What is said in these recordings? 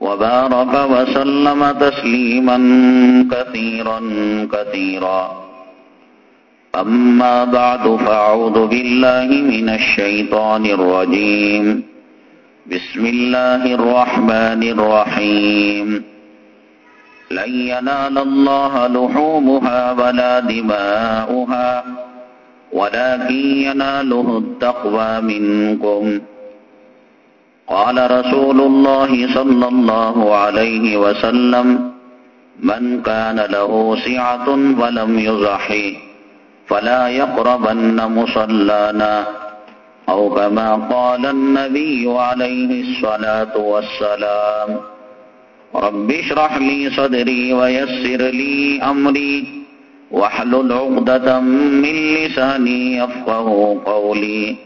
وبارك وسلم تسليما كثيرا كثيرا. أما بعد فأعوذ بالله من الشيطان الرجيم. بسم الله الرحمن الرحيم. لن ينال الله لحومها ولا دماؤها ولكن يناله التقوى منكم. قال رسول الله صلى الله عليه وسلم من كان له سعة ولم يزحي فلا يقربن مصلانا. أو كما قال النبي عليه الصلاة والسلام رب اشرح لي صدري ويسر لي أمري واحلل عقدة من لساني يفقه قولي.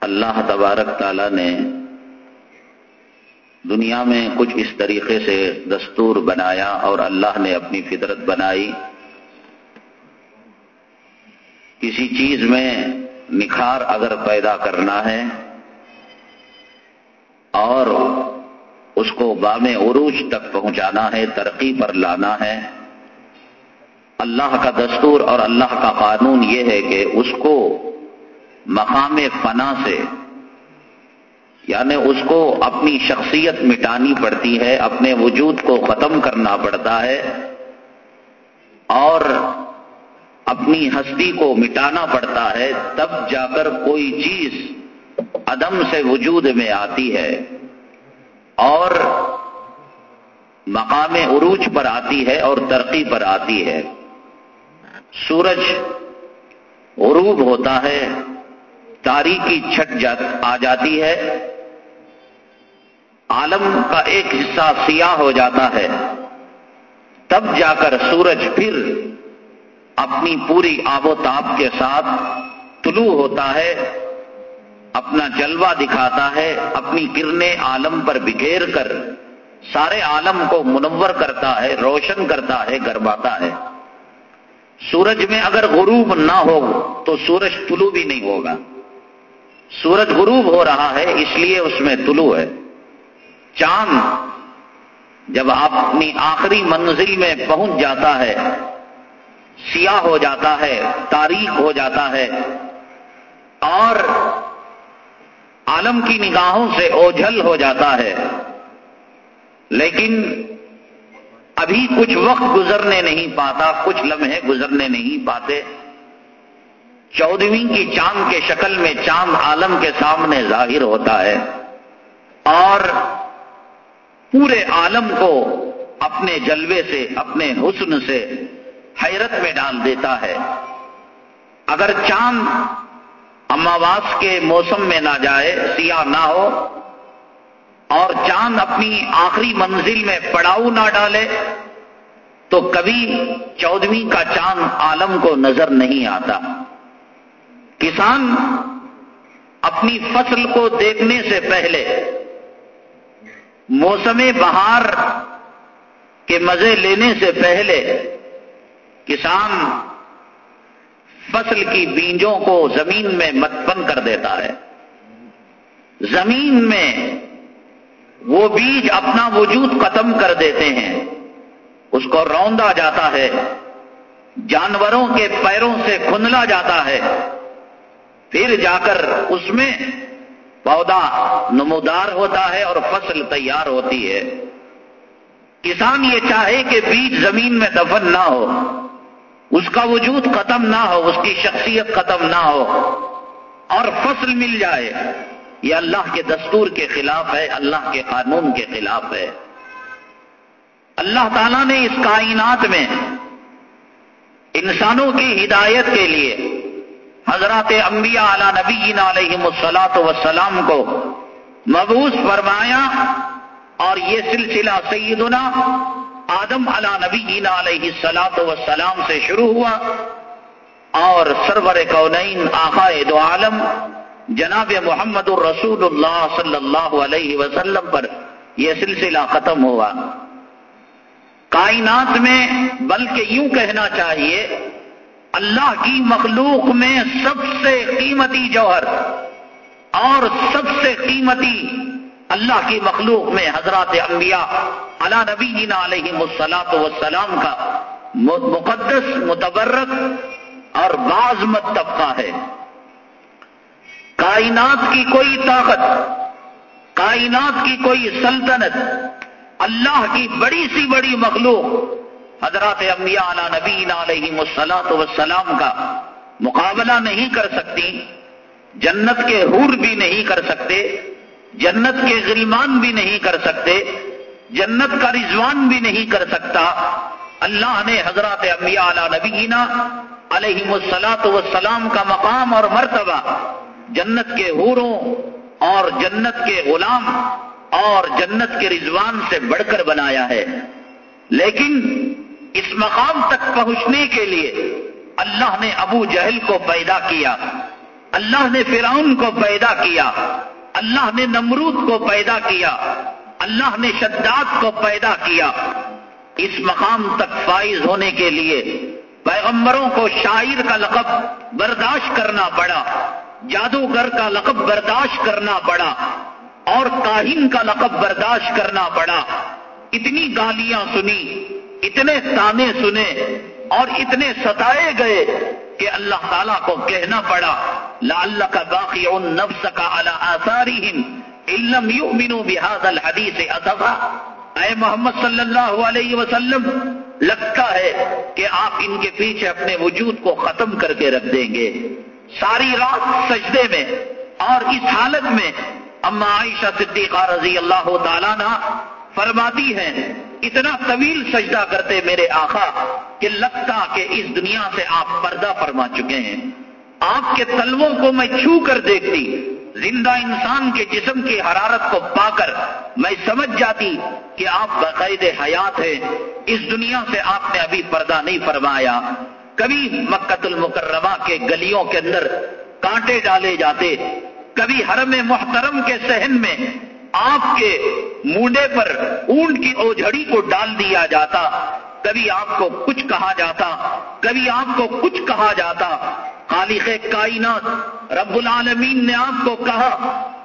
اللہ تبارک تعالی نے دنیا میں کچھ اس طریقے سے دستور بنایا اور اللہ نے اپنی فطرت بنائی۔ کسی چیز میں نکھار اگر پیدا کرنا ہے اور اس کو بام عروج تک پہنچانا ہے، ترقی پر لانا ہے، اللہ کا دستور اور اللہ کا قانون یہ ہے کہ اس کو مقام فنا سے یعنی اس کو اپنی شخصیت مٹانی پڑتی ہے، اپنے وجود کو ختم کرنا پڑتا ہے، اور اپنی ہستی کو مٹانا پڑتا ہے، تب جا کر کوئی چیز عدم سے وجود میں آتی ہے، اور مقام عروج پر آتی ہے اور ترقی پر آتی ہے۔ سورج غروب ہوتا ہے تاریخی چھٹ جات آ جاتی ہے۔ عالم کا ایک حصہ سیاہ ہو جاتا ہے۔ تب جا کر سورج پھر اپنی پوری آب و تاب کے ساتھ طلوع ہوتا ہے، اپنا جلوہ دکھاتا ہے، اپنی کرنے عالم پر بکھیر کر سارے عالم کو منور کرتا ہے، روشن کرتا ہے، گرماتا ہے۔ سورج میں اگر غروب نہ ہو تو سورج طلوع بھی نہیں ہوگا۔ سورج غروب ہو رہا ہے، اس لیے اس میں طلوع ہے۔ چاند جب اپنی آخری منزل میں پہنچ جاتا ہے، سیاہ ہو جاتا ہے تاریخ ہو جاتا ہے، اور عالم کی نگاہوں سے اوجھل ہو جاتا ہے، لیکن ابھی کچھ وقت گزرنے نہیں پاتا، کچھ لمحے گزرنے نہیں پاتے چودہویں کی چاند کے شکل میں چاند عالم کے سامنے ظاہر ہوتا ہے اور پورے عالم کو اپنے جلوے سے، اپنے حسن سے حیرت میں ڈال دیتا ہے۔ اگر چاند اماواس کے موسم میں نہ جائے، سیاہ نہ ہو، اور چاند اپنی آخری منزل میں پڑاؤ نہ ڈالے، تو کبھی چودہویں کا چاند عالم کو نظر نہیں آتا۔ کسان اپنی فصل کو دیکھنے سے پہلے موسم بہار کہ مزے لینے سے پہلے کسان فصل کی بیجوں کو زمین میں متفن کر دیتا ہے۔ زمین میں وہ بیج اپنا وجود ختم کر دیتے ہیں۔ اس کو روندا جاتا ہے، جانوروں کے پیروں سے کھندلا جاتا ہے۔ پھر جا کر اس میں پودا نمودار ہوتا ہے اور فصل تیار ہوتی ہے۔ کسان یہ چاہے کہ بیج زمین میں دفن نہ ہو، اس کا وجود ختم نہ ہو، اس کی شخصیت ختم نہ ہو اور فصل مل جائے۔ یہ اللہ کے دستور کے خلاف ہے، اللہ کے قانون کے خلاف ہے۔ اللہ تعالیٰ نے اس کائنات میں انسانوں کی ہدایت کے لیے حضرات انبیاء علی نبی علیہ مسلاط وسلام کو مبوس فرمایا اور یہ سلسلہ سیدنا آدم علی نبی علیہ سلاط وسلام سے شروع ہوا اور سرور کونین آخائے دو عالم جناب محمد الرسول اللہ صلی اللہ علیہ وسلم پر یہ سلسلہ ختم ہوا۔ کائنات میں بلکہ یوں کہنا چاہیے اللہ کی مخلوق میں سب سے قیمتی جوہر اور سب سے قیمتی اللہ کی مخلوق میں حضرات انبیاء علا نبی علیہ مسلاط وسلام کا مقدس، متبرک اور بازمت طبقہ ہے۔ کائنات کی کوئی طاقت، کائنات کی کوئی سلطنت، اللہ کی بڑی سی بڑی مخلوق حضرات انبیاء علی نبی علیہ مسلاط وسلام کا مقابلہ نہیں کر سکتی، جنت کے حور بھی نہیں کر سکتے، جنت کے غلمان بھی نہیں کر سکتے، جنت کا رضوان بھی نہیں کر سکتا۔ اللہ نے حضرات انبیاء علی نبینا علیہ مسلاط وسلام کا مقام اور مرتبہ جنت کے حوروں اور جنت کے غلام اور جنت کے رضوان سے بڑھ کر بنایا ہے۔ لیکن اس مقام تک پہنچنے کے لیے اللہ نے ابو جہل کو پیدا کیا، اللہ نے فرعون کو پیدا کیا، اللہ نے نمرود کو پیدا کیا، اللہ نے شداد کو پیدا کیا۔ اس مقام تک فائز ہونے کے لیے پیغمبروں کو شاعر کا لقب برداشت کرنا پڑا، جادوگر کا لقب برداشت کرنا پڑا، اور کاہن کا لقب برداشت کرنا پڑا۔ اتنی گالیاں سنی اتنے تانے سنے اور اتنے ستائے گئے کہ اللہ تعالیٰ کو کہنا پڑا لال کا باقی ان نفس کا اللہ الحدیث اے محمد صلی اللہ علیہ وسلم، لگتا ہے کہ آپ ان کے پیچھے اپنے وجود کو ختم کر کے رکھ دیں گے۔ ساری رات سجدے میں اور اس حالت میں، اما عائشہ صدیقہ رضی اللہ تعالیٰ نہ فرماتی ہیں اتنا طویل سجدہ کرتے میرے آخا کہ لگتا کہ اس دنیا سے آپ پردہ فرما چکے ہیں۔ آپ کے تلووں کو میں چھو کر دیکھتی، زندہ انسان کے جسم کی حرارت کو پا کر میں سمجھ جاتی کہ آپ باقاعد حیات ہیں۔ اس دنیا سے آپ نے ابھی پردہ نہیں فرمایا۔ کبھی مکت المکرمہ کے گلیوں کے اندر کانٹے ڈالے جاتے، کبھی حرم محترم کے سہن میں آپ کے مونڈے پر اونٹ کی اوجھڑی کو ڈال دیا جاتا، کبھی آپ کو کچھ کہا جاتا، کبھی آپ کو کچھ کہا جاتا۔ خالق کائنات رب العالمین نے آپ کو کہا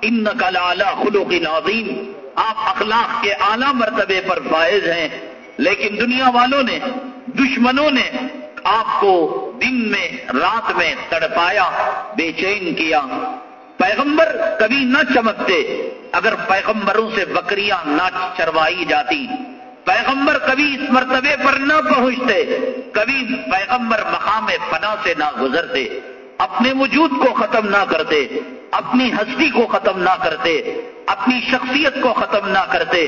ان نقل خلوق نازیم آپ اخلاق کے اعلی مرتبے پر فائز ہیں، لیکن دنیا والوں نے، دشمنوں نے آپ کو دن میں، رات میں تڑپایا، بے چین کیا۔ پیغمبر کبھی نہ چمکتے۔ اگر پیغمبروں سے بکریاں نہ چروائی جاتی، پیغمبر کبھی اس مرتبے پر نہ پہنچتے، کبھی پیغمبر مقام فنا سے نہ گزرتے، اپنے وجود کو ختم نہ کرتے، اپنی ہستی کو ختم نہ کرتے، اپنی شخصیت کو ختم نہ کرتے،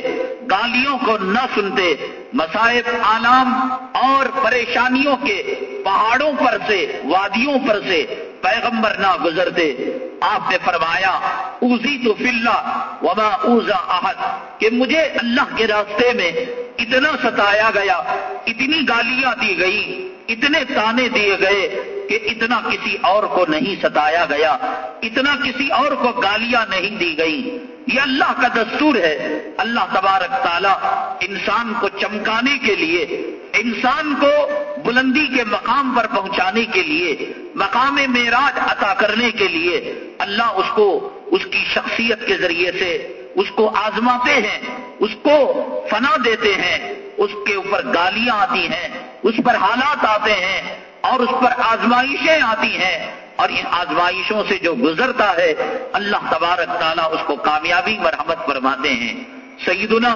گالیوں کو نہ سنتے مسائب آلام اور پریشانیوں کے پہاڑوں پر سے، وادیوں پر سے پیغمبر نہ گزرتے، آپ نے فرمایا اوزی تو فلّہ وبا اوزا احد، کہ مجھے اللہ کے راستے میں اتنا ستایا گیا، اتنی گالیاں دی گئی اتنے تانے دیے گئے کہ اتنا کسی اور کو نہیں ستایا گیا، اتنا کسی اور کو گالیاں نہیں دی گئی یہ اللہ کا دستور ہے۔ اللہ تبارک تعالیٰ انسان کو چمکانے کے لیے، انسان کو بلندی کے مقام پر پہنچانے کے لیے، مقام معراج عطا کرنے کے لیے اللہ اس کو، اس کی شخصیت کے ذریعے سے اس کو آزماتے ہیں، اس کو فنا دیتے ہیں، اس کے اوپر گالیاں آتی ہیں، اس پر حالات آتے ہیں اور اس پر آزمائشیں آتی ہیں۔ اور ان آزمائشوں سے جو گزرتا ہے، اللہ تبارک تعالیٰ اس کو کامیابی، مرحمت فرماتے ہیں۔ سیدنا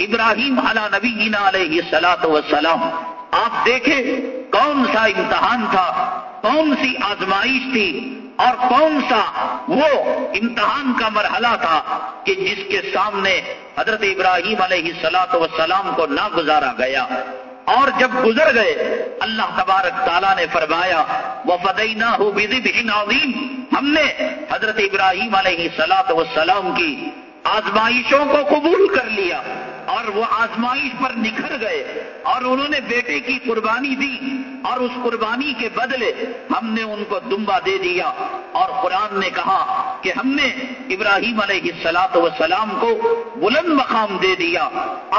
ابراہیم علی نبی علیہ سلاۃ وسلام آپ دیکھیں کون سا امتحان تھا، کون سی آزمائش تھی اور کون سا وہ امتحان کا مرحلہ تھا کہ جس کے سامنے حضرت ابراہیم علیہ سلاۃ وسلام کو نہ گزارا گیا۔ اور جب گزر گئے، اللہ تبارک تعالیٰ نے فرمایا وہ فدئی نہ ہو ہم نے حضرت ابراہیم علیہ سلاط وسلام کی آزمائشوں کو قبول کر لیا۔ اور وہ آزمائش پر نکھر گئے اور انہوں نے بیٹے کی قربانی دی اور اس قربانی کے بدلے ہم نے ان کو دمبا دے دیا اور قرآن نے کہا کہ ہم نے ابراہیم علیہ سلاط وسلام کو بلند مقام دے دیا،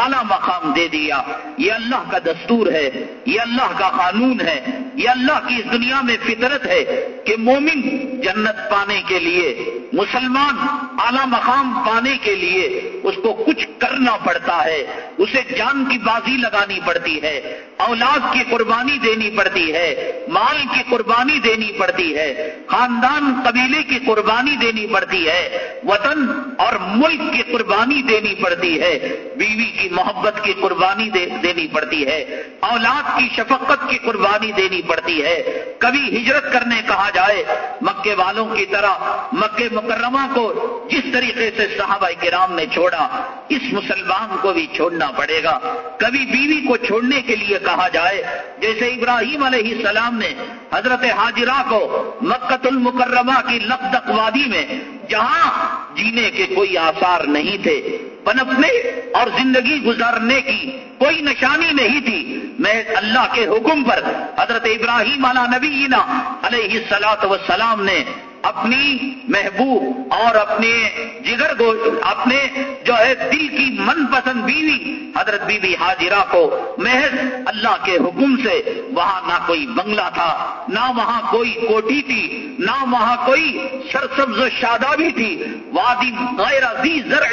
اعلی مقام دے دیا۔ یہ اللہ کا دستور ہے، یہ اللہ کا قانون ہے، یہ اللہ کی اس دنیا میں فطرت ہے کہ مومن جنت پانے کے لیے، مسلمان اعلی مقام پانے کے لیے اس کو کچھ کرنا پڑتا ہے اسے جان کی بازی لگانی پڑتی ہے۔ اولاد کی قربانی دینی پڑتی ہے، مال کی قربانی دینی پڑتی ہے، خاندان قبیلے کی قربانی دینی پڑتی ہے، وطن اور ملک کی قربانی دینی پڑتی ہے، بیوی کی محبت کی قربانی دینی پڑتی ہے، اولاد کی شفقت کی قربانی دینی پڑتی ہے۔ کبھی ہجرت کرنے کہا جائے، مکے والوں کی طرح، مکے مکرمہ کو جس طریقے سے صحابہ کرام نے چھوڑا، اس مسلمان کو بھی چھوڑنا پڑے گا۔ کبھی بیوی کو چھوڑنے کے لیے کہا جائے، جیسے ابراہیم علیہ السلام نے حضرت حاجرہ کو مکت المکرمہ کی لقدق وادی میں، جہاں جینے کے کوئی آثار نہیں تھے، پنپنے اور زندگی گزارنے کی کوئی نشانی نہیں تھی، میں اللہ کے حکم پر حضرت ابراہیم علی نبینا علیہ السلاط وسلام نے اپنی محبوب اور اپنے جگر کو اپنے جو ہے دل کی من پسند بیوی حضرت بی بی حاجرہ کو محض اللہ کے حکم سے وہاں نہ کوئی بنگلہ تھا، نہ وہاں کوئی کوٹھی تھی، نہ وہاں کوئی سرسبز و شادابی تھی۔ وادی غیر زرع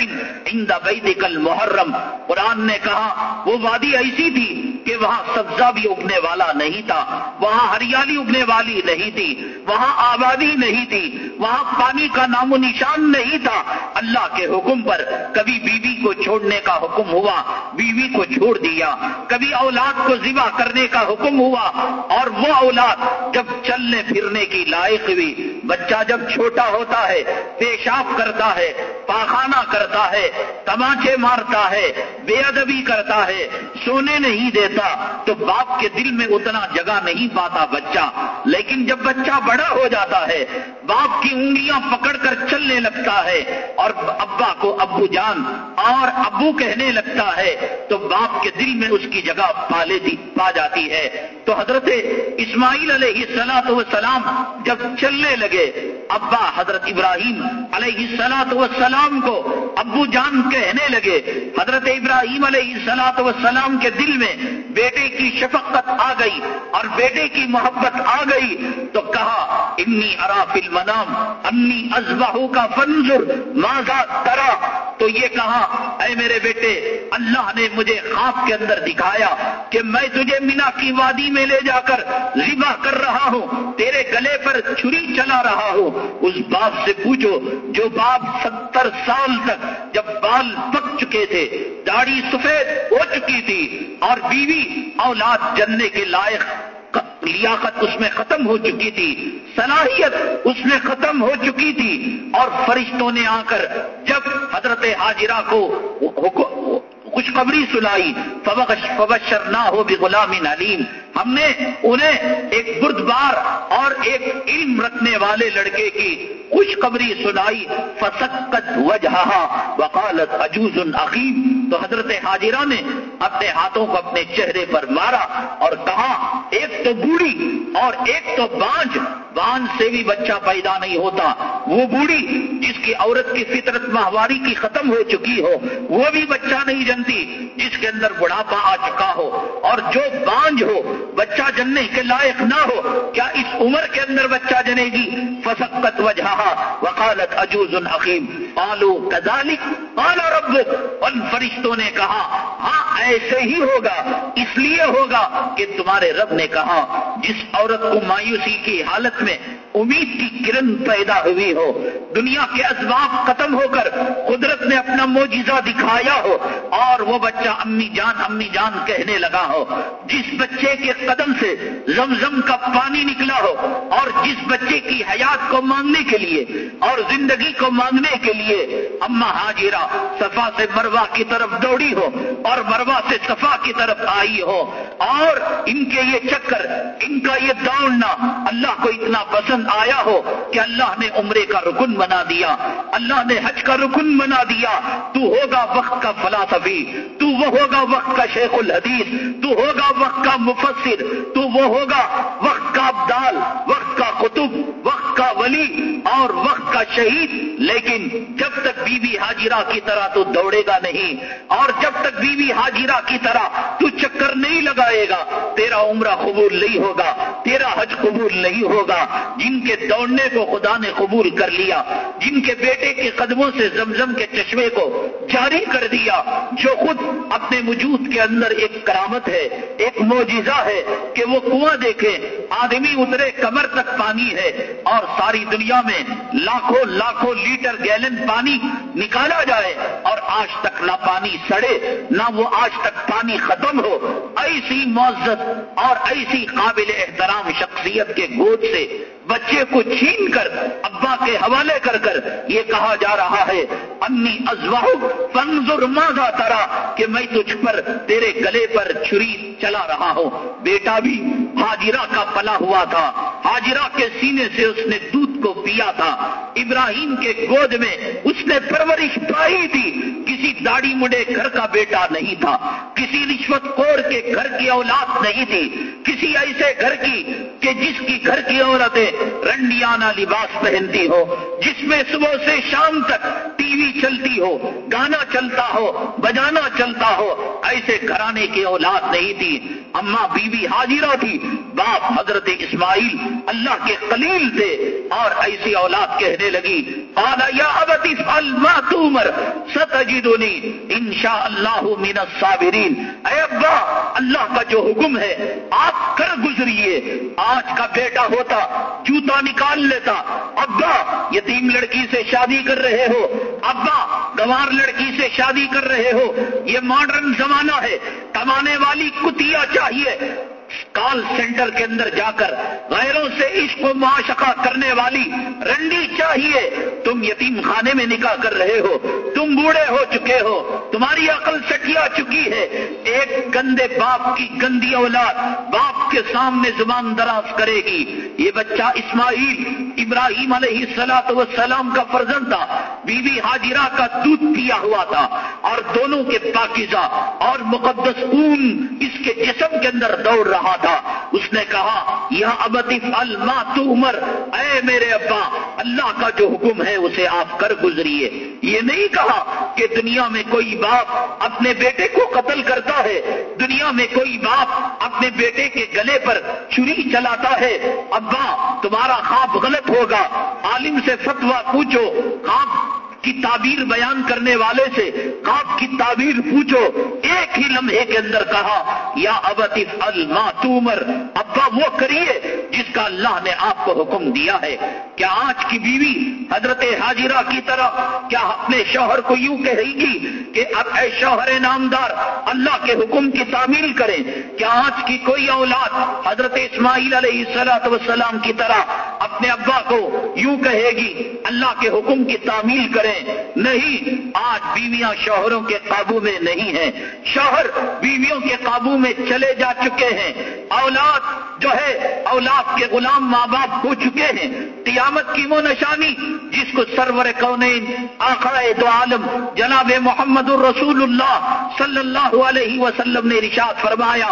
عند بیدک المحرم۔ قرآن نے کہا، وہ وادی ایسی تھی کہ وہاں سبزہ بھی اگنے والا نہیں تھا، وہاں ہریالی اگنے والی نہیں تھی، وہاں آبادی نہیں تھی وہاں پانی کا نام و نشان نہیں تھا۔ اللہ کے حکم پر کبھی بیوی کو چھوڑنے کا حکم ہوا، بیوی کو چھوڑ دیا۔ کبھی اولاد کو ذبح کرنے کا حکم ہوا، اور وہ اولاد جب چلنے پھرنے کی لائق ہوئی بچہ جب چھوٹا ہوتا ہے، پیشاب کرتا ہے، پاخانہ کرتا ہے، تماچے مارتا ہے، بے ادبی کرتا ہے، سونے نہیں دیتا، تو باپ کے دل میں اتنا جگہ نہیں پاتا بچہ۔ لیکن جب بچہ بڑا ہو جاتا ہے، باپ کی انگلیاں پکڑ کر چلنے لگتا ہے اور ابا کو ابو جان اور ابو کہنے لگتا ہے، تو باپ کے دل میں اس کی جگہ پا لیتی، پا جاتی ہے۔ تو حضرت اسماعیل علیہ سلاط وسلام جب چلنے لگے ابا حضرت ابراہیم علیہ سلاط وسلام کو ابو جان کہنے لگے، حضرت ابراہیم علیہ سلاط وسلام کے دل میں بیٹے کی شفقت آ گئی اور بیٹے کی محبت آ گئی تو کہا، انی اراف المنام، انی ازبہو کا فنزر ماضا ترا؟ تو یہ کہا، اے میرے بیٹے، اللہ نے مجھے خواب کے اندر دکھایا کہ میں تجھے مینا کی وادی میں لے جا کر ذبح کر رہا ہوں، تیرے گلے پر چھری چلا رہا ہوں۔ اس باپ سے پوچھو، جو باپ ستر سال تک جب بال پک چکے تھے، داڑھی سفید ہو چکی تھی اور بیوی اولاد جننے کے لائق لیاقت اس میں ختم ہو چکی تھی، صلاحیت اس میں ختم ہو چکی تھی اور فرشتوں نے آ کر جب حضرت حاجرہ کو خوشخبری سنائی فبشر نہ ہو بھی غلام علیم ہم نے انہیں ایک بردبار اور ایک علم رکھنے والے لڑکے کی خوشخبری سنائی فسکت وجہ وقالت عجوز عقیم تو حضرت حاجرہ نے اپنے ہاتھوں کو اپنے چہرے پر مارا اور کہا، ایک تو بوڑھی اور ایک تو بانج۔ بانج سے بھی بچہ پیدا نہیں ہوتا۔ وہ بوڑھی جس کی عورت کی فطرت ماہواری کی ختم ہو چکی ہو، وہ بھی بچہ نہیں جنتی، جس کے اندر بڑھاپا آ چکا ہو۔ اور جو بانج ہو بچہ جننے کے لائق نہ ہو، کیا اس عمر کے اندر بچہ جنے گی؟ فسقت وجہ وکالت اجوز الحکیم پالو کدالک پالا رب ان فرشتوں نے کہا ہاں ایسے ہی ہوگا، اس لیے ہوگا کہ تمہارے رب نے کہا، جس عورت کو مایوسی کی حالت میں امید کی کرن پیدا ہوئی ہو، دنیا کے اسباب ختم ہو کر قدرت نے اپنا موجزہ دکھایا ہو، اور وہ بچہ امی جان امی جان کہنے لگا ہو، جس بچے کے قدم سے زمزم کا پانی نکلا ہو اور جس بچے کی حیات کو مانگنے کے لیے اور زندگی کو مانگنے کے لیے اما حاجرہ صفا سے مروا کی طرف دوڑی ہو اور مروا سے صفا کی طرف آئی ہو اور ان کے یہ چکر، ان کا یہ دوڑنا اللہ کو اتنا پسند آیا ہو کہ اللہ نے عمرے کا رکن بنا دیا، اللہ نے حج کا رکن بنا دیا۔ تو ہوگا وقت کا فلاسفی، تو وہ ہوگا وقت کا شیخ الحدیث، تو ہوگا وقت کا مفت مفسر تو وہ ہوگا وقت کا ابدال وقت کا قطب وقت کا ولی اور وقت کا شہید، لیکن جب تک بی بی حاجرہ کی طرح تو دوڑے گا نہیں، اور جب تک بی بی حاجرہ کی طرح تو چکر نہیں لگائے گا، تیرا عمرہ قبول نہیں ہوگا، تیرا حج قبول نہیں ہوگا۔ جن کے دوڑنے کو خدا نے قبول کر لیا، جن کے بیٹے کے قدموں سے زمزم کے چشمے کو جاری کر دیا، جو خود اپنے وجود کے اندر ایک کرامت ہے، ایک موجزہ ہے کہ وہ کنواں دیکھے آدمی اترے کمر تک پانی ہے، اور ساری دنیا میں لاکھوں لاکھوں لیٹر گیلن پانی نکالا جائے اور آج تک نہ پانی سڑے، نہ وہ آج تک پانی ختم ہو۔ ایسی معزت اور ایسی قابل احترام شخصیت کے گود سے بچے کو چھین کر، ابا کے حوالے کر کر یہ کہا جا رہا ہے، انی ازواہ فنظر ماذا ترا کہ میں تجھ پر تیرے گلے پر چھری چلا رہا ہوں۔ بیٹا بھی حاجرہ کا پلا ہوا تھا۔ حاجرہ کے سینے سے اس نے دودھ کو پیا تھا۔ ابراہیم کے گود میں اس نے پرورش پائی تھی۔ کسی داڑی مڈے گھر کا بیٹا نہیں تھا۔ کسی رشوت کور کے گھر کی اولاد نہیں تھی۔ کسی ایسے گھر کی کہ جس کی گھر کی عورتیں رنڈیانہ لباس پہنتی ہو، جس میں صبح سے شام تک ٹی وی چلتی ہو، گانا چلتا ہو، بجانا چلتا ہو، ایسے گھرانے کی اولاد نہیں تھی۔ اما بیوی حاجرہ تھی، باپ حضرت اسماعیل اللہ کے قلیل تھے۔ اور ایسی اولاد کہنے لگی یا تمر ستجدنی انشاء اللہ من الصابرین۔ اے ابا، اللہ کا جو حکم ہے، آپ کر گزریے۔ آج کا بیٹا ہوتا جوتا نکال لیتا، ابا، یتیم لڑکی سے شادی کر رہے ہو، ابا، گوار لڑکی سے شادی کر رہے ہو، یہ ماڈرن زمانہ ہے، کمانے والی کتیا چاہیے۔ کال سینٹر کے اندر جا کر غیروں سے عشق و معاشقہ کرنے والی رنڈی چاہیے، تم یتیم خانے میں نکاح کر رہے ہو، تم بوڑھے ہو چکے ہو، تمہاری عقل سٹیا چکی ہے۔ ایک گندے باپ کی گندی اولاد باپ کے سامنے زبان دراز کرے گی۔ یہ بچہ اسماعیل ابراہیم علیہ السلاط وسلام کا فرزن تھا۔ بی بی حاجرہ کا دودھ پیا ہوا تھا۔ اور دونوں کے پاکیزہ اور مقدس خون اس کے جسم کے اندر دوڑ رہا تھا۔ اس نے کہا یا ابتی الما تو عمر اے میرے ابا، اللہ کا جو حکم ہے اسے آپ کر گزریے۔ یہ نہیں کہا کہ دنیا میں کوئی باپ اپنے بیٹے کو قتل کرتا ہے۔ دنیا میں کوئی باپ اپنے بیٹے کے گلے پر چھری چلاتا ہے۔ ابا، تمہارا خواب غلط ہوگا۔ عالم سے فتوا پوچھو۔ خواب کی تعبیر بیان کرنے والے سے خواب کی تعبیر پوچھو، ایک ہی لمحے کے اندر کہا، یا ابتف الماتومر ابا وہ کریے جس کا اللہ نے آپ کو حکم دیا ہے۔ کیا آج کی بیوی حضرت حاجرہ کی طرح کیا اپنے شوہر کو یوں کہے گی کہ اب اے شوہر نامدار، اللہ کے حکم کی تعمیل کریں۔ کیا آج کی کوئی اولاد حضرت اسماعیل علیہ السلاط وسلام کی طرح اپنے ابا کو یوں کہے گی، اللہ کے حکم کی تعمیل کریں۔ نہیں، آج بیویاں شوہروں کے قابو میں نہیں ہیں۔ شوہر بیویوں کے قابو میں چلے جا چکے ہیں۔ اولاد جو ہے، اولاد کے غلام ماں باپ ہو چکے ہیں۔ قیامت کی وہ نشانی جس کو سرور کونین آخر دو عالم، جناب محمد الرسول اللہ صلی اللہ علیہ وسلم نے رشاد فرمایا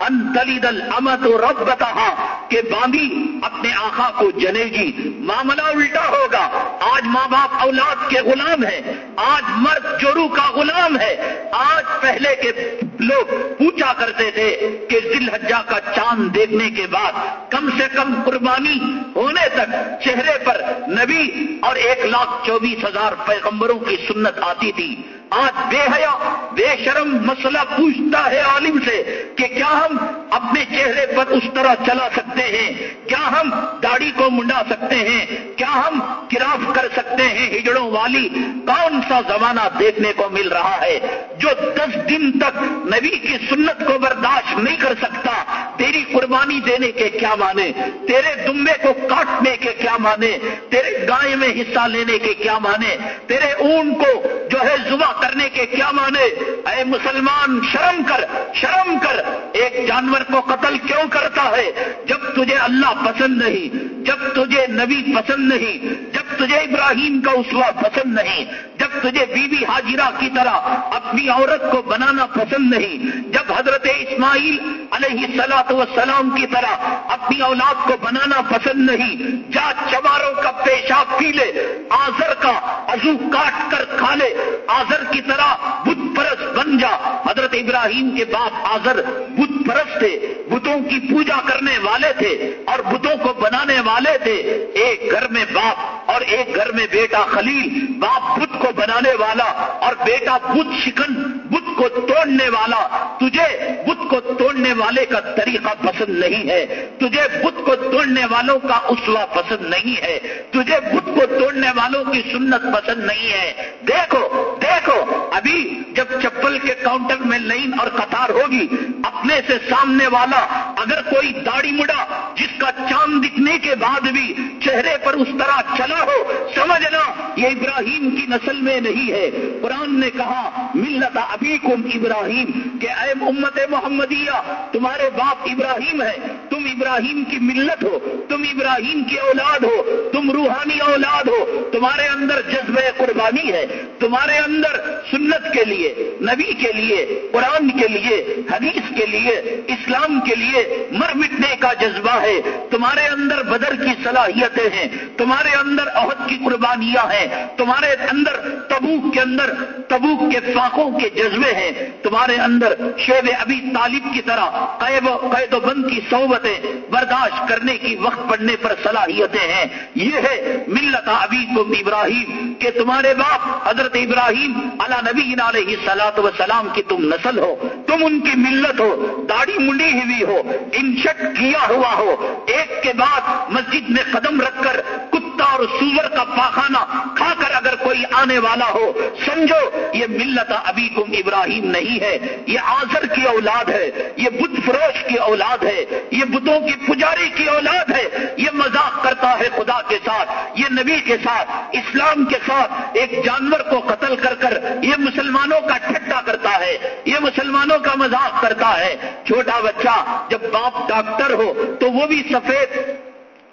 ان دلید الامت ربتہا، کہ باندھی اپنے آخا کو جنے گی۔ معاملہ الٹا ہوگا۔ آج ماں باپ اولاد کے غلام ہے۔ آج مرد چورو کا غلام ہے۔ آج پہلے کے لوگ پوچھا کرتے تھے کہ ذل حجا کا چاند دیکھنے کے بعد کم سے کم قربانی ہونے تک چہرے پر نبی اور ایک لاکھ چوبیس ہزار پیغمبروں کی سنت آتی تھی۔ آج بے حیا، بے شرم مسئلہ پوچھتا ہے عالم سے کہ کیا ہم اپنے چہرے پر اس طرح چلا سکتے ہیں؟ کیا ہم داڑھی کو منڈا سکتے ہیں؟ کیا ہم کراف کر سکتے ہیں؟ ہجڑوں والی کون سا زمانہ دیکھنے کو مل رہا ہے جو دس دن تک نبی کی سنت کو برداشت نہیں کر سکتا؟ تیری قربانی دینے کے کیا مانے تیرے دمبے کو کاٹنے کے کیا مانے تیرے گائے میں حصہ لینے کے کیا مانے تیرے اون کو جو ہے زبا کرنے کے کیا مانے اے مسلمان، شرم کر شرم کر۔ ایک جانور کو قتل کیوں کرتا ہے؟ جب تجھے اللہ پسند نہیں، جب تجھے نبی پسند نہیں، جب تجھے ابراہیم کا اسوا پسند نہیں، جب تجھے بی بی حاجرہ کی طرح اپنی عورت کو بنانا پسند نہیں، جب حضرت اسماعیل علیہ سلاط وسلام کی طرح اپنی اولاد کو بنانا پسند نہیں، جا چماروں کا پیشاب پی لے آزر کا عزو کاٹ کر کھا لے آزر کی طرح بت پرست بن جا۔ حضرت ابراہیم کے باپ آزر بت پرست تھے۔ بتوں کی پوجا کرنے والے تھے اور بتوں کو بنانے والے تھے۔ ایک گھر میں باپ اور ایک گھر میں بیٹا خلیل، باپ بت کو بنانے والا اور بیٹا بت شکن، بت کو توڑنے والا۔ تجھے بت کو توڑنے والے کا طریقہ پسند نہیں ہے۔ تجھے بت کو توڑنے والوں کا اسوا پسند نہیں ہے۔ تجھے بت کو توڑنے والوں کی سنت پسند نہیں ہے۔ دیکھو دیکھو، ابھی جب چپل کے کاؤنٹر میں لائن اور قطار ہوگی، اپنے سے سامنے والا اگر کوئی داڑھی مڑا، جس کا چاند دکھنے کے بعد بھی چہرے پر اس طرح چلا ہو سمجھنا، یہ ابراہیم کی نسل میں نہیں ہے۔ قرآن نے کہا، ملت ابھی کم ابراہیم، کہ اے امت محمدیہ، تمہارے باپ ابراہیم ہے تم ابراہیم کی ملت ہو، تم ابراہیم کی اولاد ہو، تم روحانی اولاد ہو۔ تمہارے اندر جذب قربانی ہے۔ تمہارے اندر سنت کے لیے، نبی کے لیے، قرآن کے لیے، حدیث کے لیے، اسلام کے لیے مر مٹنے کا جذبہ ہے۔ تمہارے اندر بدر کی صلاحیتیں ہیں۔ تمہارے اندر عہد کی قربانیاں ہیں۔ تمہارے اندر تبوک کے اندر تبوک کے فاقوں کے جذبے ہیں۔ تمہارے اندر شیب ابھی طالب کی طرح قید قید و بند کی صحبتیں برداشت کرنے کی وقت پڑنے پر صلاحیتیں ہیں۔ یہ ہے ملت ابھی تم ابراہیم کہ تمہارے باپ حضرت ابراہیم علا نبی علیہ سلاط و سلام کی تم نسل ہو، تم ان کی ملت ہو، داڑھی منڈی ہوئی ہو انشٹ کیا ہوا ہو۔ ایک کے بعد مسجد میں قدم رکھ کر کتا اور سور کا پاخانہ کھا کر اگر کوئی آنے والا ہو، سمجھو، یہ ملت ابھی تم ابراہیم نہیں ہے، یہ آزر کی اولاد ہے، یہ بت فروش کی اولاد ہے، یہ بتوں کی پجاری کی اولاد ہے، یہ مذاق کرتا ہے خدا کے ساتھ، یہ نبی کے ساتھ، اسلام کے ساتھ، ایک جانور کو قتل کر کر یہ مسلمانوں کا ٹھٹا کرتا ہے، یہ مسلمانوں کا مذاق کرتا ہے۔ چھوٹا بچہ جب باپ ڈاکٹر ہو تو وہ بھی سفید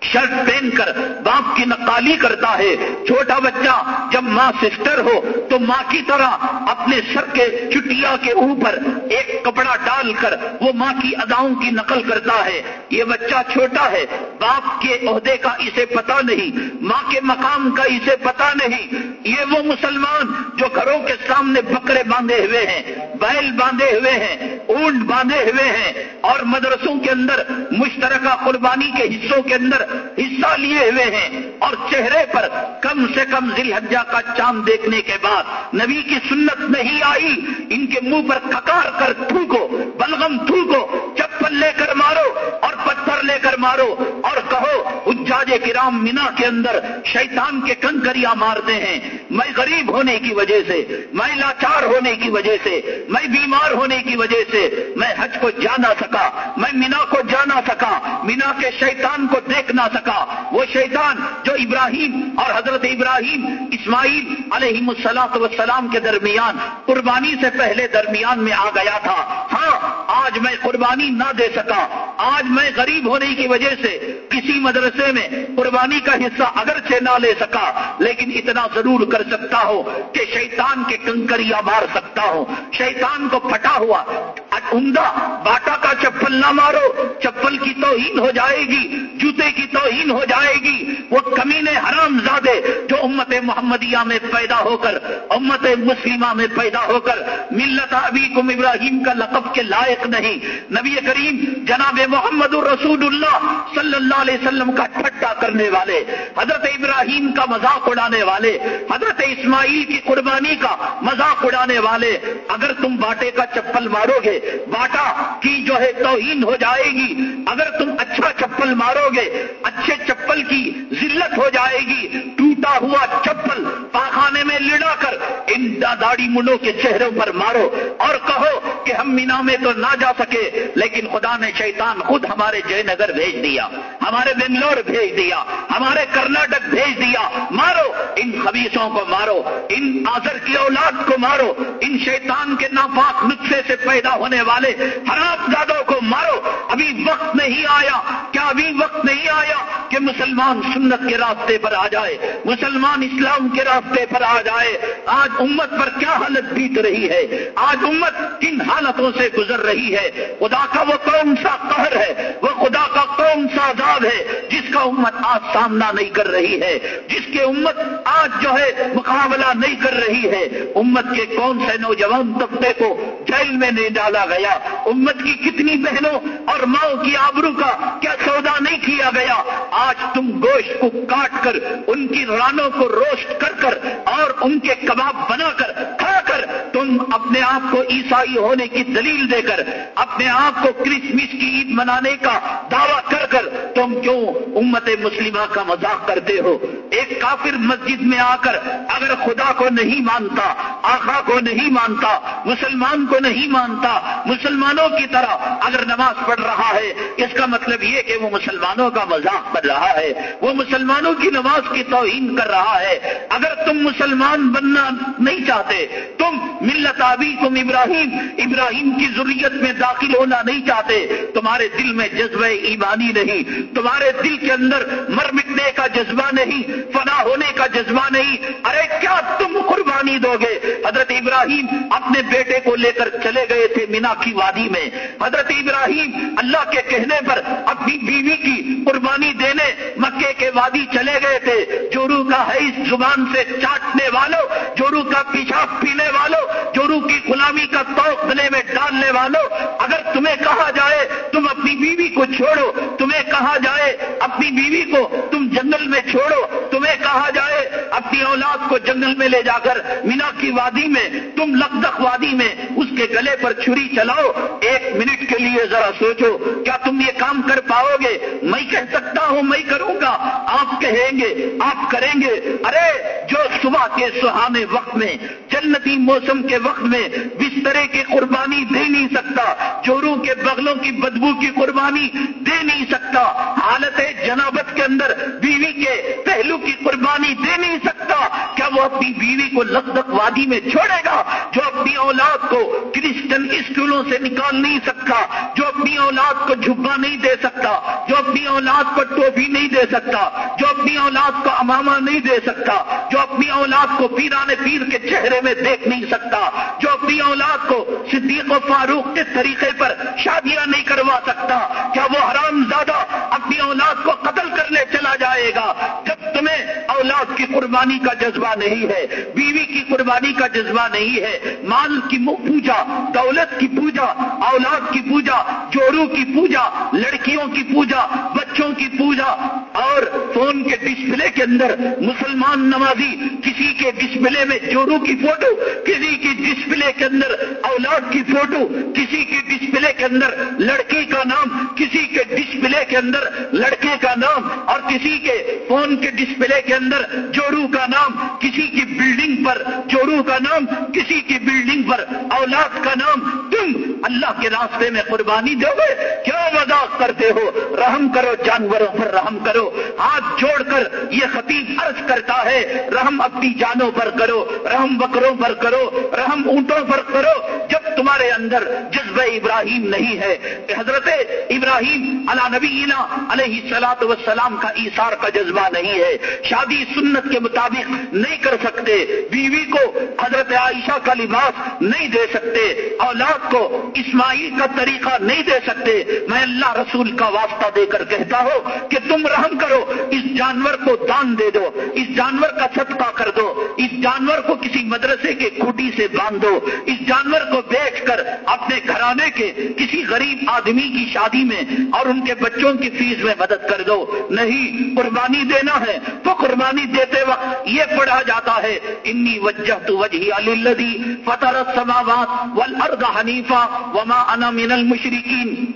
شرٹ پہن کر باپ کی نقالی کرتا ہے۔ چھوٹا بچہ جب ماں سسٹر ہو تو ماں کی طرح اپنے سر کے چٹیا کے اوپر ایک کپڑا ڈال کر وہ ماں کی اداؤں کی نقل کرتا ہے۔ یہ بچہ چھوٹا ہے۔ باپ کے عہدے کا اسے پتا نہیں، ماں کے مقام کا اسے پتا نہیں۔ یہ وہ مسلمان جو گھروں کے سامنے بکرے باندھے ہوئے ہیں، بیل باندھے ہوئے ہیں، اونٹ باندھے ہوئے ہیں اور مدرسوں کے اندر مشترکہ قربانی کے حصوں کے اندر حصہ لیے ہوئے ہیں اور چہرے پر کم سے کم ذیل حجا کا چاند دیکھنے کے بعد نبی کی سنت نہیں آئی، ان کے منہ پر ککار کر تھوکو، بلغم تھوکو، چپل لے کر مارو اور لے کر مارو اور کہو، اجاج کرام مینا کے اندر شیطان کے کنکریاں مارتے ہیں۔ میں غریب ہونے کی وجہ سے، میں لاچار ہونے کی وجہ سے، میں بیمار ہونے کی وجہ سے میں حج کو جا نہ سکا، میں مینا کو جا نہ سکا، مینا کے شیطان کو دیکھ نہ سکا۔ وہ شیطان جو ابراہیم اور حضرت ابراہیم، اسماعیل علیہ السلاط وسلام کے درمیان، قربانی سے پہلے درمیان میں آ گیا تھا۔ ہاں آج میں قربانی نہ دے سکا۔ آج میں غریب ہونے کی وجہ سے کسی مدرسے میں قربانی کا حصہ اگرچہ نہ لے سکا، لیکن اتنا ضرور کر سکتا ہو کہ شیطان کے کنکریا مار سکتا ہو۔ شیطان کو پھٹا ہوا، عمدہ باٹا کا چپل نہ مارو، چپل کی توہین ہو جائے گی، جوتے کی توہین ہو جائے گی۔ وہ کمینے حرام زادے جو امت محمدیہ میں پیدا ہو کر، امت مسلمہ میں پیدا ہو کر، ملت ابھی کم ابراہیم کا لقب کے لائق نہیں۔ نبی کریم جناب محمد الرسول اللہ صلی اللہ علیہ وسلم کا ٹھٹا کرنے والے، حضرت ابراہیم کا مذاق اڑانے والے، حضرت اسماعیل کی قربانی کا مذاق اڑانے والے، اگر تم باٹے کا چپل مارو گے، باٹا کی جو ہے توہین ہو جائے گی، اگر تم اچھا چپل مارو گے، اچھے چپل کی ذلت ہو جائے گی، ٹوٹا ہوا چپل پاخانے میں لڑا کر ان داڑی منڈوں کے چہروں پر مارو اور کہو کہ ہم مینا میں تو نہ جا سکے، لیکن خدا نے شیطان خود ہمارے جے نگر بھیج دیا، ہمارے بنگلور بھیج دیا، ہمارے کرناٹک بھیج دیا، مارو، ان خبیصوں کو مارو، ان آزر کی اولاد کو مارو، ان شیطان کے ناپاک نسخے سے پیدا ہونے والے حرام زادوں کو مارو۔ ابھی وقت نہیں آیا، کیا ابھی وقت نہیں آیا کہ مسلمان سنت کے راستے پر آ جائے، مسلمان اسلام کے راستے پر آ جائے؟ آج امت پر کیا حالت بیت رہی ہے؟ آج امت کن حالتوں سے گزر رہی ہے؟ خدا کا وہ کون سا قہر ہے؟ وہ خدا کا کون سا عذاب ہے، جس کا امت آج سامنا نہیں کر رہی ہے، جس کے امت آج جو ہے مقابلہ نہیں کر رہی ہے۔ امت کے کون سے نوجوان طبقے کو جیل میں نہیں ڈالا گیا امت کی کتنی بہنوں اور ماؤں کی آبرو کا کیا سودا نہیں کیا گیا؟ آج تم گوشت کو کاٹ کر ان کی رانوں کو روسٹ کر کر اور ان کے کباب بنا کر کھا کر تم اپنے آپ کو عیسائی ہونے کی دلیل دے کر اپنے آپ کو کرسمس کی عید منانے کا دعویٰ کر کر تم کیوں امت مسلمہ کا مذاق کرتے ہو؟ ایک کافر مسجد میں آ کر اگر خدا کو نہیں مانتا آخا کو نہیں مانتا، مسلمان کو نہیں مانتا مسلمان مسلمانوں کی طرح اگر نماز پڑھ رہا ہے، اس کا مطلب یہ کہ وہ مسلمانوں کا مذاق کر رہا ہے۔ وہ مسلمانوں کی نماز کی توہین کر رہا ہے۔ اگر تم مسلمان بننا نہیں چاہتے، تم ملت آبی تم ابراہیم ابراہیم کی ضروریت میں داخل ہونا نہیں چاہتے، تمہارے دل میں جذبہ ایمانی نہیں، تمہارے دل کے اندر مر مٹنے کا جذبہ نہیں، فنا ہونے کا جذبہ نہیں۔ ارے، کیا تم قربانی دو گے؟ حضرت ابراہیم اپنے بیٹے کو لے کر چلے گئے تھے، مینا کی وادی میں حضرت ابراہیم اللہ کے کہنے پر اپنی بیوی کی قربانی دینے مکے کے وادی چلے گئے تھے۔ جورو کا ہے اس زبان سے چاٹنے والوں، جورو کا پیشاب پینے والوں، جورو کی غلامی کا توق گلے میں ڈالنے والوں۔ اگر تمہیں کہا جائے تم اپنی بیوی کو چھوڑو، تمہیں کہا جائے اپنی بیوی کو تم جنگل میں چھوڑو، تمہیں کہا جائے اپنی اولاد کو جنگل میں لے جا کر مینا کی وادی میں، تم لکدک وادی میں اس کے گلے پر چھری چلاؤ۔ ایک منٹ کے لیے ذرا سوچو، کیا تم یہ کام کر پاؤ گے؟ میں کہہ سکتا ہوں، میں کروں گا۔ آپ کہیں گے، آپ کریں گے۔ ارے، جو صبح کے سہانے وقت میں، جنتی موسم کے وقت میں بسترے کی قربانی دے نہیں سکتا چوروں کے بغلوں کی بدبو کی قربانی دے نہیں سکتا، حالت جنابت کے اندر بیوی کے پہلو کی قربانی دے نہیں سکتا، کیا وہ اپنی بیوی کو لک وادی میں چھوڑے گا، جو اپنی اولاد کو کرسچن اسکولوں سے نکال نہیں سکتا، جو اپنی اولاد کو جھبا نہیں دے سکتا، جو اپنی اولاد کو ٹوپی نہیں دے سکتا، جو اپنی اولاد کو امامہ نہیں دے سکتا، جو اپنی اولاد کو پیرانے پیر کے چہرے میں دیکھ نہیں سکتا، جو اپنی اولاد کو صدیق و فاروق کے طریقے پر شادیاں نہیں کروا سکتا، کیا وہ حرام زیادہ اپنی اولاد کو قتل کرنے چلا جائے گا؟ جب تمہیں اولاد کی قربانی کا جذبہ نہیں ہے، بیوی کی قربانی کا جذبہ نہیں ہے، مال کی پوجا، دولت کی پوجا اولاد کی پوجا جوڑوں کی پوجا لڑکیوں کی پوجا بچوں کی پوجا اور فون کے ڈسپلے کے اندر مسلمان نمازی کسی کے ڈسپلے میں چورو کی فوٹو کسی کی ڈسپلے کے اندر اولاد کی فوٹو کسی کی ڈسپلے کے اندر لڑکی کا نام، کسی کے ڈسپلے کے اندر لڑکے کا نام اور کسی کے فون کے ڈسپلے کے اندر چورو کا نام، کسی کی بلڈنگ پر چورو کا نام، کسی کی بلڈنگ پر اولاد کا نام۔ تم اللہ کے راستے میں قربانی دو گے، کیا مذاق کرتے ہو؟ رحم کرو جانوروں پر رحم کرو۔ ہاتھ جوڑ کر یہ خطیب عرض کرتا ہے، رحم اپنی جانوں پر کرو، رحم بکروں پر کرو، رحم اونٹوں پر کرو۔ جب تمہارے اندر جذب ابراہیم نہیں ہے، کہ حضرت ابراہیم علا نبی علیہ سلاط وسلام کا ایسار کا جذبہ نہیں ہے، شادی سنت کے مطابق نہیں کر سکتے، بیوی کو حضرت عائشہ کا لباس نہیں دے سکتے، اولاد کو اسماعیل کا طریقہ نہیں دے سکتے۔ میں اللہ رسول کا واسطہ دے کر کہتا ہوں کہ تم رحم کرو، اس جانور کو دان دے دو، اس جانور کا صدقہ کر دو، اس جانور کو کسی مدرسے کے کھوٹی سے باندھ دو، اس جانور کو بیچ کر اپنے گھرانے کے کسی غریب آدمی کی شادی میں اور ان کے بچوں کی فیس میں مدد کر دو۔ نہیں، قربانی دینا ہے۔ تو قربانی دیتے وقت یہ پڑھا جاتا ہے، انی وجہ تو وجہ فتح سماوات والارض حنیفہ وما انا من المشرکین.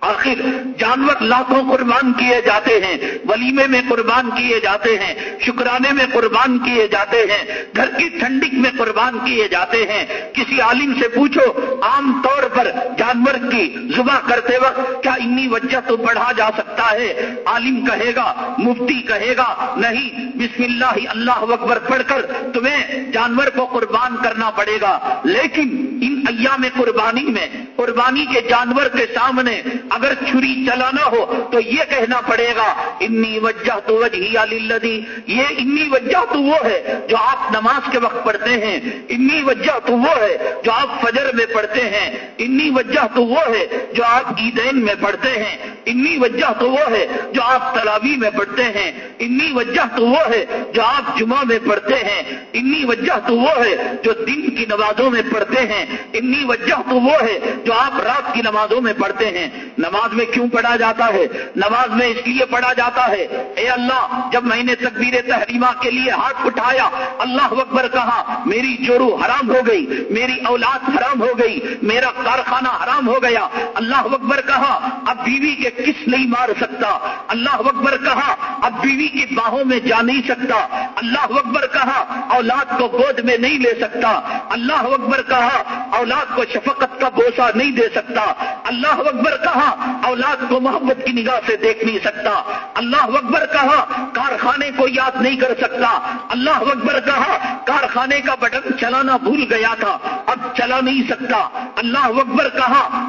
آخر جانور لاکھوں قربان کیے جاتے ہیں، ولیمے میں قربان کیے جاتے ہیں، شکرانے میں قربان کیے جاتے ہیں، گھر کی ٹھنڈک میں قربان کیے جاتے ہیں۔ کسی عالم سے پوچھو، عام طور پر جانور کی زبا کرتے وقت کیا انی وجہ تو بڑھا جا سکتا ہے؟ عالم کہے گا، مفتی کہے گا، نہیں، بسم اللہ اللہ اکبر پڑھ کر تمہیں جانور کو قربان کرنا پڑے گا۔ لیکن ان ایام قربانی میں، قربانی کے جانور کے سامنے اگر چھری چلانا ہو تو یہ کہنا پڑے گا، انی وجہ تو وجہ للذی یہ انی وجہ تو وہ ہے جو آپ نماز کے وقت پڑھتے ہیں، انی وجہ تو وہ ہے جو آپ فجر میں پڑھتے ہیں، انی وجہ تو وہ ہے جو آپ عیدین میں پڑھتے ہیں، انی وجہ تو وہ ہے جو آپ تلاوی میں پڑھتے ہیں، انی وجہ تو وہ ہے جو آپ جمعہ میں پڑھتے ہیں، انی وجہ تو وہ ہے جو دن کی نمازوں میں پڑھتے ہیں، انی وجہ تو وہ ہے جو آپ رات کی نمازوں میں پڑھتے ہیں۔ نماز میں کیوں پڑھا جاتا ہے؟ نماز میں اس لیے پڑھا جاتا ہے، اے اللہ، جب میں نے تقبیر تحریمہ کے لیے ہاتھ اٹھایا، اللہ اکبر کہا میری چورو حرام ہو گئی، میری اولاد حرام ہو گئی، میرا کارخانہ حرام ہو گیا۔ اللہ اکبر کہا، اب بیوی کے کس نہیں مار سکتا؟ اللہ اکبر کہا، اب بیوی کی باہوں میں جا نہیں سکتا۔ اللہ اکبر کہا، اولاد کو گود میں نہیں لے سکتا۔ اللہ اکبر کہا، اولاد کو شفقت کا بوسا نہیں دے سکتا۔ اللہ اکبر کہا، اولاد کو محبت کی نگاہ سے دیکھ نہیں سکتا۔ اللہ اکبر کہا، کارخانے کو یاد نہیں کر سکتا۔ اللہ اکبر کہا، کارخانے کا بٹن چلانا بھول گیا تھا، اب چلا نہیں سکتا۔ اللہ اکبر کہا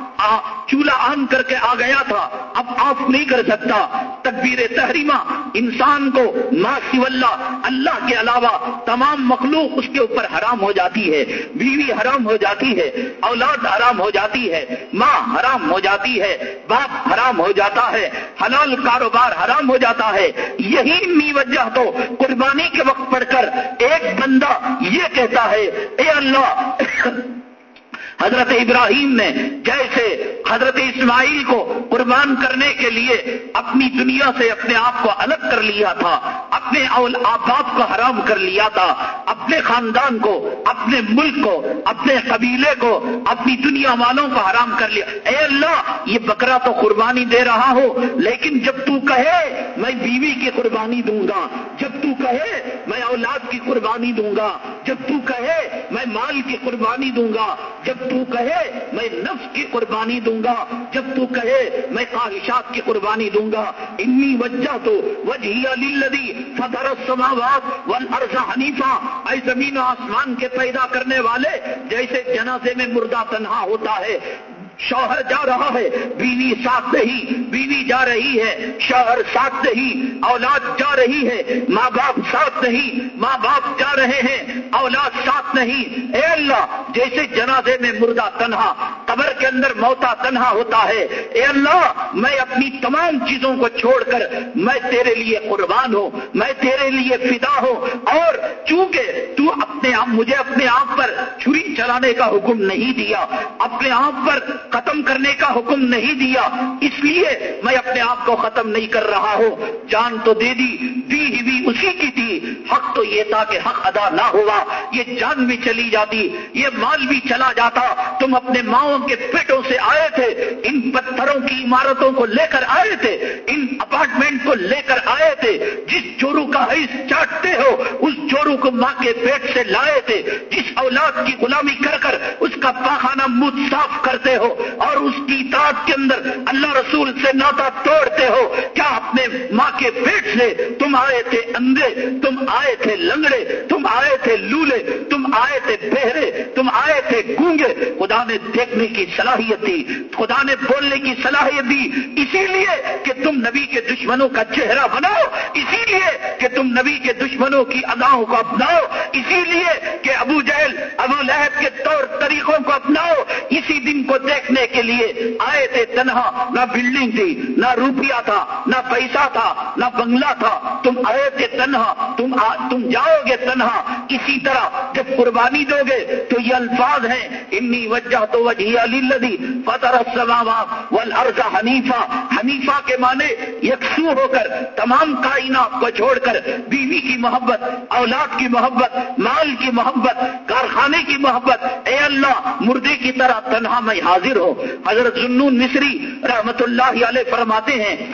چولہا آن کر کے آ گیا تھا۔ اب آف نہیں کر سکتا۔ تکبیر تحریمہ، انسان کو ماسی اللہ اللہ کے علاوہ تمام مخلوق اس کے اوپر حرام ہو جاتی ہے۔ بیوی حرام ہو جاتی ہے، اولاد حرام ہو جاتی ہے، ماں حرام ہو جاتی ہے، باپ حرام ہو جاتا ہے، حلال کاروبار حرام ہو جاتا ہے۔ یہی می وجہ تو قربانی کے وقت پڑھ کر ایک بندہ یہ کہتا ہے۔ اے اللہ! حضرت ابراہیم نے جیسے حضرت اسماعیل کو قربان کرنے کے لیے اپنی دنیا سے اپنے آپ کو الگ کر لیا تھا، اپنے آباد کو حرام کر لیا تھا، اپنے خاندان کو، اپنے ملک کو، اپنے قبیلے کو، اپنی دنیا والوں کو حرام کر لیا۔ اے اللہ، یہ بکرا تو قربانی دے رہا ہو، لیکن جب تو کہے، میں بیوی کی قربانی دوں گا۔ جب تو کہے، میں اولاد کی قربانی دوں گا۔ جب تو کہے، میں مال کی قربانی دوں گا۔ جب تو کہے، میں نفس کی قربانی دوں گا۔ جب تو کہے، میں خواہشات کی قربانی دوں گا۔ انی وجہ تو وجہ للذی فطر السماوات والارض حنیفہ اے زمین و آسمان کے پیدا کرنے والے، جیسے جنازے میں مردہ تنہا ہوتا ہے شوہر جا رہا ہے، بیوی ساتھ نہیں، بیوی جا رہی ہے، شوہر ساتھ نہیں، اولاد جا رہی ہے، ماں باپ ساتھ نہیں، ماں باپ جا رہے ہیں، اولاد ساتھ نہیں۔ اے اللہ، جیسے جنازے میں مردہ تنہا، قبر کے اندر موتا تنہا ہوتا ہے، اے اللہ، میں اپنی تمام چیزوں کو چھوڑ کر میں تیرے لیے قربان ہوں، میں تیرے لیے فدا ہوں۔ اور چونکہ تو اپنے آپ، مجھے اپنے آپ پر چھری چلانے کا حکم نہیں دیا، اپنے آپ پر ختم کرنے کا حکم نہیں دیا، اس لیے میں اپنے آپ کو ختم نہیں کر رہا ہوں۔ جان تو دے دی دی بھی اسی کی تھی۔ حق تو یہ تھا کہ حق ادا نہ ہوا۔ یہ جان بھی چلی جاتی، یہ مال بھی چلا جاتا۔ تم اپنے ماؤں کے پیٹوں سے آئے تھے، ان پتھروں کی عمارتوں کو لے کر آئے تھے، ان اپارٹمنٹ کو لے کر آئے تھے۔ جس چورو کا حص چاٹتے ہو، اس چورو کو ماں کے پیٹ سے لائے تھے۔ جس اولاد کی غلامی کر کر اس کا پاخانہ منہ صاف کرتے ہو اور اس کی اطاعت کے اندر اللہ رسول سے ناتا توڑتے ہو، کیا اپنے ماں کے پیٹ سے تم آئے تھے اندھے، تم آئے تھے لنگڑے، تم آئے تھے لولے، تم آئے تھے بہرے، تم آئے تھے گونگے۔ خدا نے دیکھنے کی صلاحیت دی، خدا نے بولنے کی صلاحیت دی۔ اسی لیے کہ تم نبی کے دشمنوں کا چہرہ بناؤ، اسی لیے کہ تم نبی کے دشمنوں کی اداؤں کو اپناؤ، اسی لیے کہ ابو جہل، ابو لہب کے طور طریقوں کو اپناؤ۔ اسی دن کو دیکھ دیکھنے کے لیے آئے تھے تنہا نہ بلڈنگ تھی نہ روپیہ تھا نہ پیسہ تھا نہ بنگلہ تھا۔ تم آئے تھے تنہا تم آ, تم جاؤ گے تنہا۔ اسی طرح جب قربانی دو گے تو یہ الفاظ ہیں انی وجہ تو وجہ علی فتح والارض حنیفہ حنیفہ کے معنی یکسو ہو کر تمام کائنات کو چھوڑ کر بیوی کی محبت اولاد کی محبت مال کی محبت کارخانے کی محبت اے اللہ مردے کی طرح تنہا میں حاضر ہو۔ حضرت جنون مصری رحمت اللہ علیہ فرماتے ہیں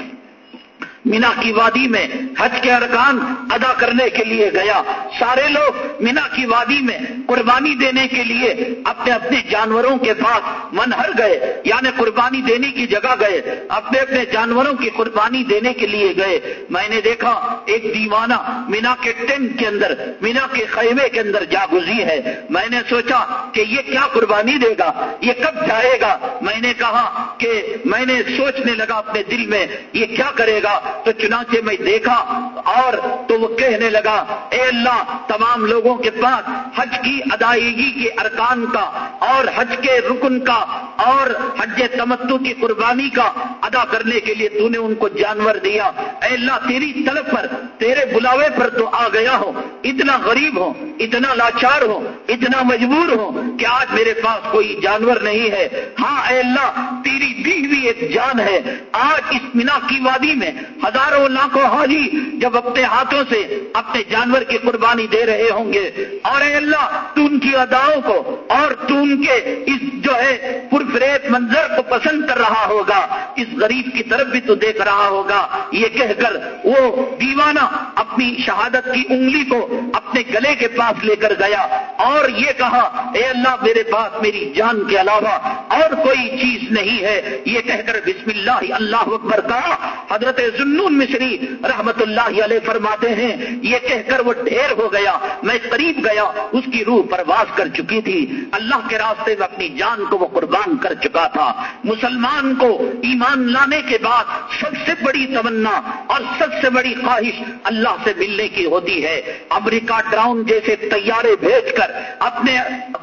مینا کی وادی میں حج کے ارکان ادا کرنے کے لیے گیا۔ سارے لوگ مینا کی وادی میں قربانی دینے کے لیے اپنے اپنے جانوروں کے پاس منہر گئے یعنی قربانی دینے کی جگہ گئے، اپنے اپنے جانوروں کی قربانی دینے کے لیے گئے۔ میں نے دیکھا ایک دیوانہ مینا کے ٹینٹ کے اندر، مینا کے خیمے کے اندر جا گزی ہے۔ میں نے سوچا کہ یہ کیا قربانی دے گا؟ یہ کب جائے گا؟ میں نے کہا کہ میں نے سوچنے لگا اپنے دل میں، یہ کیا کرے گا؟ تو چنانچہ میں دیکھا اور تو وہ کہنے لگا، اے اللہ، تمام لوگوں کے پاس حج کی ادائیگی کے ارکان کا اور حج کے رکن کا اور حج تمتو کی قربانی کا ادا کرنے کے لیے تو نے ان کو جانور دیا۔ اے اللہ، تیری طلب پر، تیرے بلاوے پر تو آ گیا ہو اتنا غریب ہو اتنا لاچار ہو اتنا مجبور ہو کہ آج میرے پاس کوئی جانور نہیں ہے۔ ہاں اے اللہ، تیری دی ہوئی ایک جان ہے۔ آج اس مینا کی وادی میں ہزاروں لاکھوں حاجی جب اپنے ہاتھوں سے اپنے جانور کی قربانی دے رہے ہوں گے۔ اور اے اللہ، تو ان کی اداؤں کو اور تو ان کے اس جو ہے پرفریت منظر کو پسند کر رہا ہوگا۔ اس غریب کی طرف بھی تو دیکھ رہا ہوگا۔ یہ کہہ کر وہ دیوانہ اپنی شہادت کی انگلی کو اپنے گلے کے پاس لے کر گیا۔ اور یہ کہا، اے اللہ میرے پاس میری جان کے علاوہ اور کوئی چیز نہیں ہے. یہ کہہ کر بسم اللہ اللہ اکبر کہا حضرت زنون مصری رحمت اللہ علیہ فرماتے ہیں، یہ کہہ کر وہ ڈھیر ہو گیا، میں قریب گیا، اس کی روح پرواز کر چکی تھی۔ اللہ کے راستے میں اپنی جان کو وہ قربان کر چکا تھا۔ مسلمان کو ایمان لانے کے بعد سب سے بڑی تمنا اور سب سے بڑی خواہش اللہ سے ملنے کی ہوتی ہے۔ امریکہ ڈراؤن جیسے تیارے بھیج کر اپنے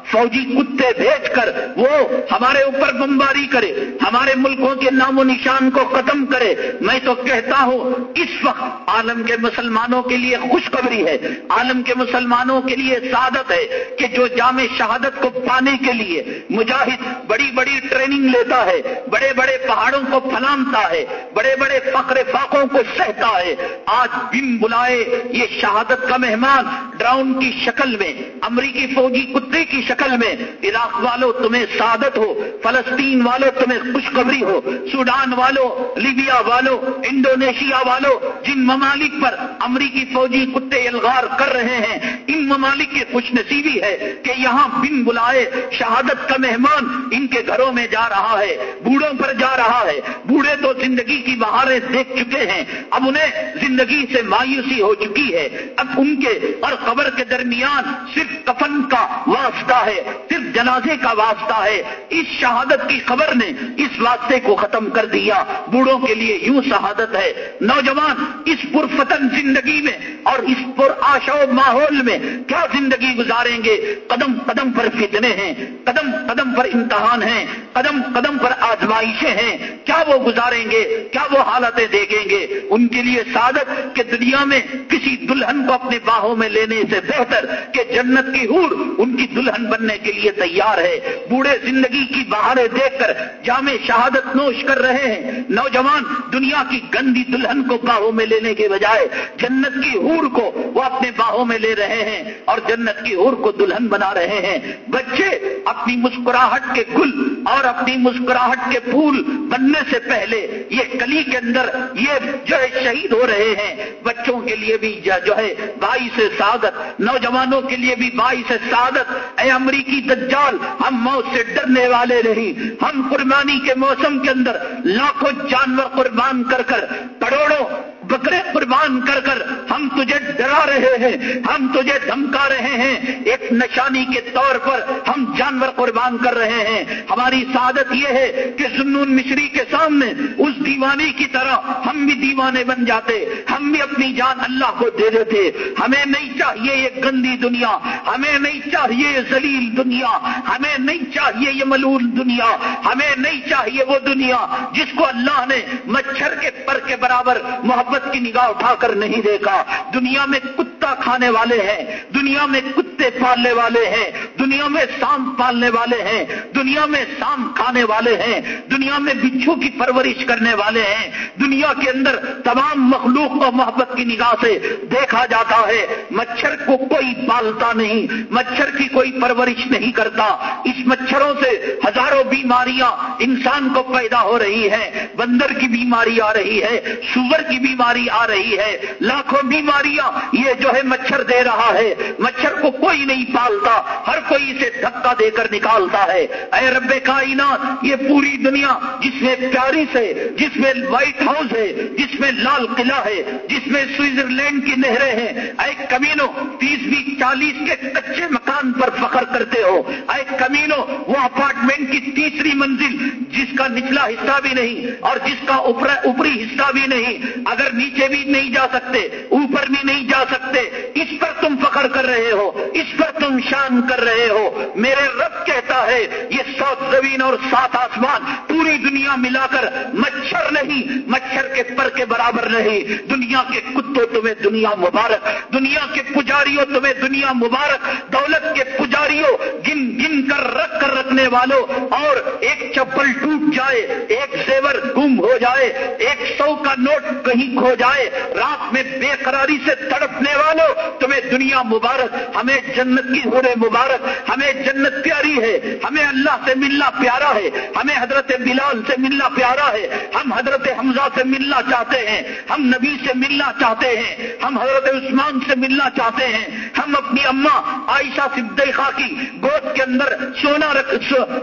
فوجی کتے بھیج کر، وہ ہمارے اوپر بمباری کرے، ہمارے ملکوں کے نام و نشان کو ختم کرے۔ میں تو کہتا ہوں، اس وقت عالم کے مسلمانوں کے لیے خوشخبری ہے۔ عالم کے مسلمانوں کے لیے سعادت ہے کہ جو جامع شہادت کو پانے کے لیے مجاہد بڑی بڑی ٹریننگ لیتا ہے، بڑے بڑے پہاڑوں کو پھلانتا ہے، بڑے بڑے فخر فاقوں کو سہتا ہے۔ آج بن بلائے یہ شہادت کا مہمان، ڈراؤن کی شکل میں امریکہ امریکی فوجی کتے کی شکل میں، عراق والوں تمہیں سعادت ہو، فلسطین والوں تمہیں خوشخبری ہو، سوڈان والوں لیبیا والوں انڈونیشیا والوں جن ممالک پر امریکی فوجی کتے الغار کر رہے ہیں، ان ممالک کی خوش نصیبی ہے کہ یہاں بن بلائے شہادت کا مہمان ان کے گھروں میں جا رہا ہے، بوڑھوں پر جا رہا ہے۔ بوڑھے تو زندگی کی بہاریں دیکھ چکے ہیں، اب انہیں زندگی سے مایوسی ہو چکی ہے۔ اب ان کے اور قبر کے درمیان صرف کفن کا واسطہ ہے، صرف جنازے کا واسطہ ہے۔ اس شہادت کی خبر نے اس واسطے کو ختم کر دیا۔ بوڑھوں کے لیے یوں شہادت ہے۔ نوجوان، اس پرفتن زندگی میں اور اس پر آشو ماحول میں کیا زندگی گزاریں گے؟ قدم قدم پر فتنے ہیں، قدم قدم پر امتحان ہیں، قدم قدم پر آزمائشیں ہیں۔ کیا وہ گزاریں گے؟ کیا وہ حالتیں دیکھیں گے؟ ان کے لیے سعادت کہ دنیا میں کسی دلہن کو اپنے باہوں میں لینے سے بہتر کہ جنت کی ہور ان کی دلہن بننے کے لیے تیار ہے۔ بوڑھے زندگی کی بہاریں دیکھ کر جامع شہادت نوش کر رہے ہیں۔ نوجوان دنیا کی گندی دلہن کو باہوں میں لینے کے بجائے جنت کی ہور کو وہ اپنے باہوں میں لے رہے ہیں اور جنت کی ہور کو دلہن بنا رہے ہیں۔ بچے اپنی مسکراہٹ کے گل اور اپنی مسکراہٹ کے پھول بننے سے پہلے یہ کلی کے اندر یہ جو ہے شہید ہو رہے ہیں۔ بچوں کے لیے بھی جو ہے باعث سعادت، نوجوانوں کے لیے بھی باعث سعادت، اے امریکی دجال، ہم موت سے ڈرنے والے نہیں۔ ہم قربانی کے موسم کے اندر لاکھوں جانور قربان کر کر، کروڑوں بکرے قربان کر کر ہم تجھے ڈرا رہے ہیں، ہم تجھے دھمکا رہے ہیں۔ ایک نشانی کے طور پر ہم جانور قربان کر رہے ہیں۔ ہماری سعادت یہ ہے کہ سنون مشری کے سامنے اس دیوانے کی طرح ہم بھی دیوانے بن جاتے، ہم بھی اپنی جان اللہ کو دے دیتے۔ ہمیں نہیں چاہیے یہ گندی دنیا، ہمیں نہیں چاہیے یہ ذلیل دنیا، ہمیں نہیں چاہیے یہ ملول دنیا، ہمیں نہیں چاہیے وہ دنیا جس کو اللہ نے مچھر کے پر کے برابر محبت کی نگاہ اٹھا کر نہیں دیکھا۔ دنیا میں کچھ کتا کھانے والے ہیں، دنیا میں کتے پالنے والے ہیں، دنیا میں سام پالنے والے ہیں، دنیا میں سام کھانے والے ہیں، دنیا میں بچھو کی پرورش کرنے والے ہیں، دنیا کے اندر تمام مخلوق کو محبت کی نگاہ سے دیکھا جاتا ہے، مچھر کو کوئی پالتا نہیں، مچھر کی کوئی پرورش نہیں کرتا۔ اس مچھروں سے ہزاروں بیماریاں انسان کو پیدا ہو رہی ہے بندر کی بیماری آ رہی ہے شوگر کی بیماری آ رہی ہے، لاکھوں بیماریاں یہ جو ہے، مچھر دے رہا ہے، مچھر کو کوئی نہیں پالتا، ہر کوئی اسے دھکا دے کر نکالتا ہے۔ اے رب کائنات، یہ پوری دنیا جس میں پیرس ہے، جس میں وائٹ ہاؤس ہے، جس میں لال قلعہ ہے، جس میں سوئٹزرلینڈ کی نہریں ہیں۔ اے کمینو تیس بھی چالیس کے کچے مکان پر فخر کرتے ہو۔ اے کمینو، وہ اپارٹمنٹ کی تیسری منزل جس کا نچلا حصہ بھی نہیں اور جس کا اوپری حصہ بھی نہیں۔ اگر نیچے بھی نہیں جا سکتے، اوپر بھی نہیں جا سکتے اس پر تم فخر کر رہے ہو، اس پر تم شان کر رہے ہو۔ میرے رب کہتا ہے، یہ سات زمین اور سات آسمان پوری دنیا ملا کر مچھر نہیں، مچھر کے پر کے برابر نہیں۔ دنیا کے کتوں تمہیں دنیا مبارک، دنیا کے پجاریوں تمہیں دنیا مبارک، دولت کے پجاریوں گن گن کر رکھ کر رکھنے والوں۔ اور ایک چپل ٹوٹ جائے، ایک زیور گم ہو جائے، ایک سو کا نوٹ کہیں کھو جائے، رات میں بے قراری سے تڑپنے والے والوں تمہیں دنیا مبارک، ہمیں جنت کی ہورے مبارک، ہمیں جنت پیاری ہے، ہمیں اللہ سے ملنا پیارا ہے، ہمیں حضرت بلال سے ملنا پیارا ہے، ہم حضرت حمزہ سے ملنا چاہتے ہیں، ہم نبی سے ملنا چاہتے ہیں، ہم حضرت عثمان سے ملنا چاہتے ہیں، ہم اپنی اماں عائشہ صدیقہ کی گود کے اندر سونا رکھ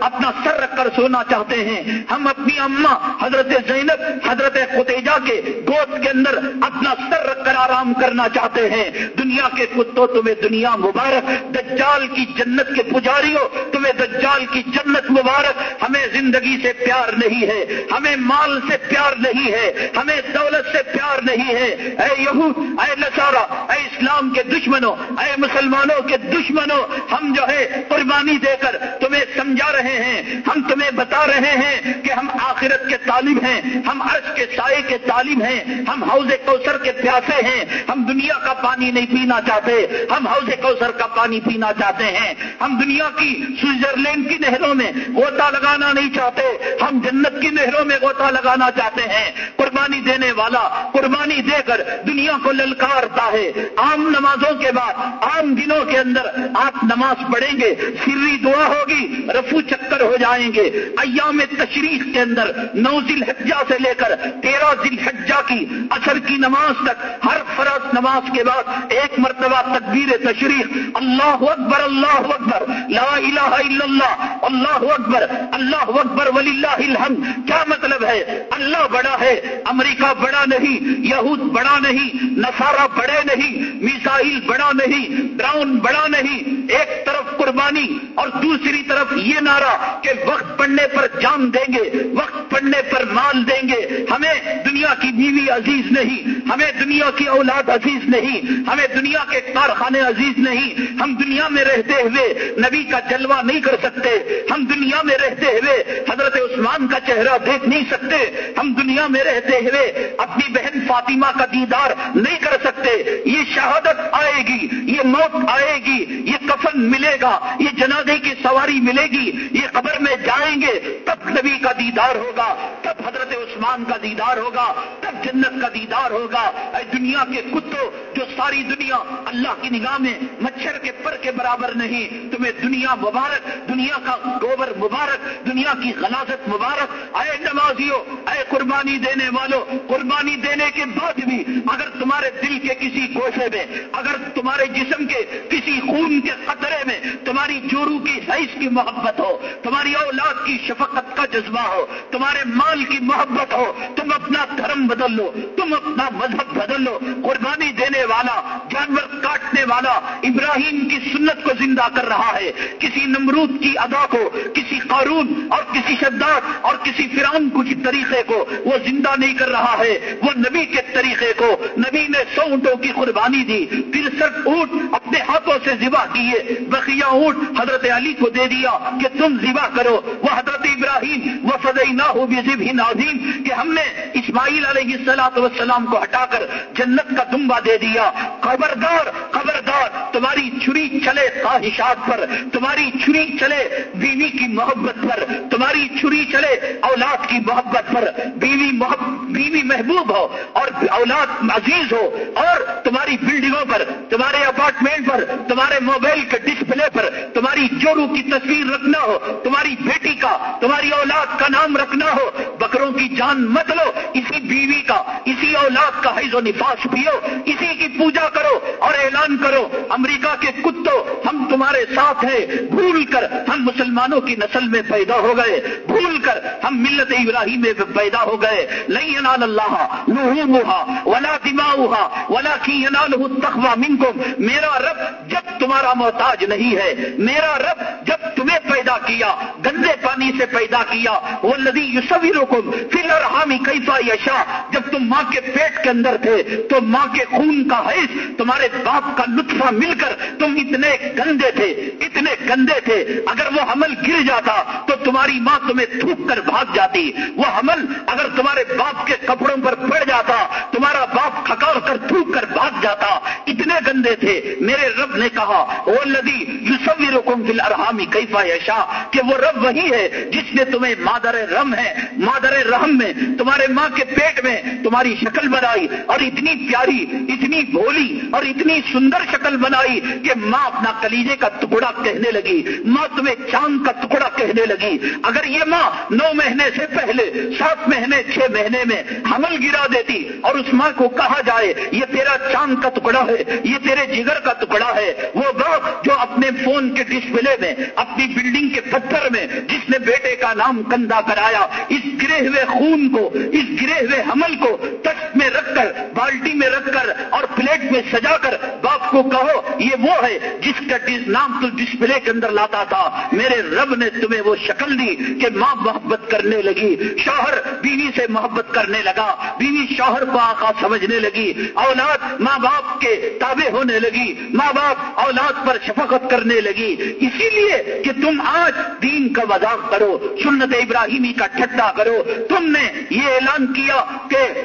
اپنا سر رکھ کر سونا چاہتے ہیں، ہم اپنی اماں حضرت زینب، حضرت قتیجہ کے گود کے اندر اپنا سر رکھ کر آرام کرنا چاہتے ہیں دنیا کے کتوں تمہیں دنیا مبارک، دجال کی جنت کے پجاریوں تمہیں دجال کی جنت مبارک۔ ہمیں زندگی سے پیار نہیں ہے، ہمیں مال سے پیار نہیں ہے، ہمیں دولت سے پیار نہیں ہے۔ اے یہود، اے نسارا اے اسلام کے دشمنوں، اے مسلمانوں کے دشمنوں، ہم جو ہے قربانی دے کر تمہیں سمجھا رہے ہیں۔ ہم تمہیں بتا رہے ہیں کہ ہم آخرت کے طالب ہیں، ہم عرش کے سائے کے طالب ہیں، ہم حوض کوثر کے پیاسے ہیں، ہم دنیا کا پانی نہیں پینا چاہتے۔ ہم حوض کوثر کا پانی پینا چاہتے ہیں۔ ہم دنیا کی سوئٹزرلینڈ کی نہروں میں غوطہ لگانا نہیں چاہتے۔ ہم جنت کی نہروں میں غوطہ لگانا چاہتے ہیں۔ قربانی دینے والا، قربانی دے کر دنیا کو للکارتا ہے۔ عام نمازوں کے بعد، عام دنوں کے اندر آپ نماز پڑھیں گے، سری دعا ہوگی، رفو چکر ہو جائیں گے۔ ایام تشریف کے اندر، نو ذیل حجا سے لے کر تیرہ ذیل حجا کی اثر کی نماز تک، ہر فرض نماز کے بعد ایک مرتبہ تکبیر تشریف اللہ اکبر اللہ اکبر، لا الہ الا اللہ اللہ اکبر اللہ اکبر ولی اللہ الحمد، کیا مطلب ہے؟ اللہ بڑا ہے، امریکہ بڑا نہیں، یہود بڑا نہیں، نصارہ بڑے نہیں، میسائل بڑا نہیں، براؤن بڑا نہیں، ایک طرف قربانی اور دوسری طرف یہ نعرہ کہ وقت پڑنے پر جان دیں گے، وقت پڑنے پر مال دیں گے، ہمیں دنیا کی بیوی عزیز نہیں، ہمیں دنیا کی اولاد عزیز نہیں ہمیں دنیا کے کارخانے عزیز نہیں، ہم دنیا میں رہتے ہوئے نبی کا جلوہ نہیں کر سکتے، ہم دنیا میں رہتے ہوئے حضرت عثمان کا چہرہ دیکھ نہیں سکتے، ہم دنیا میں رہتے ہوئے اپنی بہن فاطمہ کا دیدار نہیں کر سکتے، یہ شہادت آئے گی، یہ موت آئے گی، یہ کفن ملے گا، یہ جنازے کی سواری ملے گی، یہ قبر میں جائیں گے، تب نبی کا دیدار ہوگا، تب حضرت عثمان کا دیدار ہوگا، تب جنت کا دیدار ہوگا۔ اے دنیا کے کتوں جو ساری دنیا اللہ کی نگاہ میں مچھر کے پر کے برابر نہیں۔ تمہیں دنیا مبارک، دنیا کا گوبر مبارک، دنیا کی غلاظت مبارک۔ اے نمازیوں اے قربانی دینے والوں قربانی دینے کے بعد بھی اگر تمہارے دل کے کسی گوشے میں، اگر تمہارے جسم کے کسی خون کے قطرے میں تمہاری جورو کی حیث کی محبت ہو، تمہاری اولاد کی شفقت کا جذبہ ہو، تمہارے مال کی محبت ہو، تم اپنا دھرم بدل لو، تم اپنا مذہب بدل لو، قربانی دینے والا جانور کاٹنے والا ابراہیم کی سنت کو زندہ کر رہا ہے۔ کسی نمرود کی ادا کو، کسی قارون اور کسی شداد اور کسی فرعون کچھ طریقے کو وہ زندہ نہیں کر رہا ہے، وہ نبی کے طریقے کو۔ نبی نے سو اونٹوں کی قربانی دی ترسٹھ اونٹ اپنے ہاتھوں سے ذبح کیے۔ بقیہ اونٹ حضرت علی کو دے دیا کہ تم ذبح کرو۔ وہ حضرت ابراہیم، وہ فضئی نہ ہو بھی نازیم کہ ہم نے اسماعیل علیہ السلاط وسلام کو ہٹا کر جنت کا دمبا دے دیا۔ خبردار خبردار، تمہاری چھری چلے خواہشات پر، تمہاری چھری چلے بیوی کی محبت پر، تمہاری چھری چلے اولاد کی محبت پر، بیوی بیوی محبوب ہو اور اولاد عزیز ہو اور تمہاری بلڈنگوں پر، تمہارے اپارٹمنٹ پر، تمہارے موبائل کے ڈسپلے پر، تمہاری جورو کی تصویر رکھنا ہو، تمہاری بیٹی کا، تمہاری اولاد کا نام رکھنا ہو، بکروں کی جان مت لو، اسی بیوی کا، اسی اولاد کا حیض و نفاس پیو، اسی کی پوجا کرو اور اعلان کرو، امریکہ کے کتوں ہم تمہارے ساتھ ہیں۔ بھول کر ہم مسلمانوں کی نسل میں پیدا ہو گئے۔ بھول کر ہم ملت ابراہیم میں پیدا ہو گئے۔ نہیں انال اللہ لوہا ولا دماؤ ولا کی انال تخوا منکم۔ میرا رب جب تمہارا محتاج نہیں ہے۔ میرا رب جب تمہیں پیدا کیا، گندے پانی سے پیدا کیا۔ وہ لدی یوسوی رکم فی الرحامی کیفا یشا جب تم ماں کے پیٹ کے اندر تھے، تو ماں کے خون کا حیث تمہارے باپ کا لطفہ مل کر تم اتنے گندے تھے، اتنے گندے تھے۔ اگر وہ حمل گر جاتا تو تمہاری ماں تمہیں تھوک کر بھاگ جاتی۔ وہ حمل اگر تمہارے باپ کے کپڑوں پر پڑ جاتا، تمہارا باپ کھکا کر تھوک کر بھاگ جاتا۔ اتنے گندے تھے۔ میرے رب نے کہا وہ لدی یوسوی رکم فل ارحامی کیفا یشا کہ وہ رب وہی ہے جس نے تمہیں مادر رم ہے۔ مادر رحم میں، تمہارے ماں کے پیٹ میں تمہاری شکل بنائی اور اتنی پیاری، اتنی بھولی اور اتنی سندر شکل بنائی کہ ماں اپنا کلیجے کا ٹکڑا کہنے لگی۔ ماں تمہیں چاند کا ٹکڑا کہنے لگی۔ اگر یہ ماں نو مہینے سے پہلے، سات مہینے، چھ مہینے میں حمل گرا دیتی اور اس ماں کو کہا جائے، یہ تیرا چاند کا ٹکڑا ہے، یہ تیرے جگر کا ٹکڑا ہے، وہ باپ جو اپنے فون کے ڈسپلے میں، اپنی بلڈنگ کے پتھر میں، جس نے بیٹے کا نام کندہ کرایا، اس گرے ہوئے خون کو، اس گرے ہوئے حمل کو تخت میں رکھ کر، بالٹی میں رکھ کر اور پلیٹ میں سجا کر باپ کو کہو، یہ وہ ہے جس کا نام تو ڈسپلے کے اندر لاتا تھا۔ میرے رب نے تمہیں وہ شکل دی کہ ماں محبت کرنے لگی، شوہر بیوی سے محبت کرنے لگا، بیوی شوہر کو آقا سمجھنے لگی، اولاد ماں باپ کے تابع ہونے لگی، ماں باپ اولاد پر شفقت کرنے لگی۔ اسی لیے کہ تم آج دین کا مذاق کرو، سنت ابراہیمی کا ٹھٹا کرو۔ تم نے یہ اعلان کیا کہ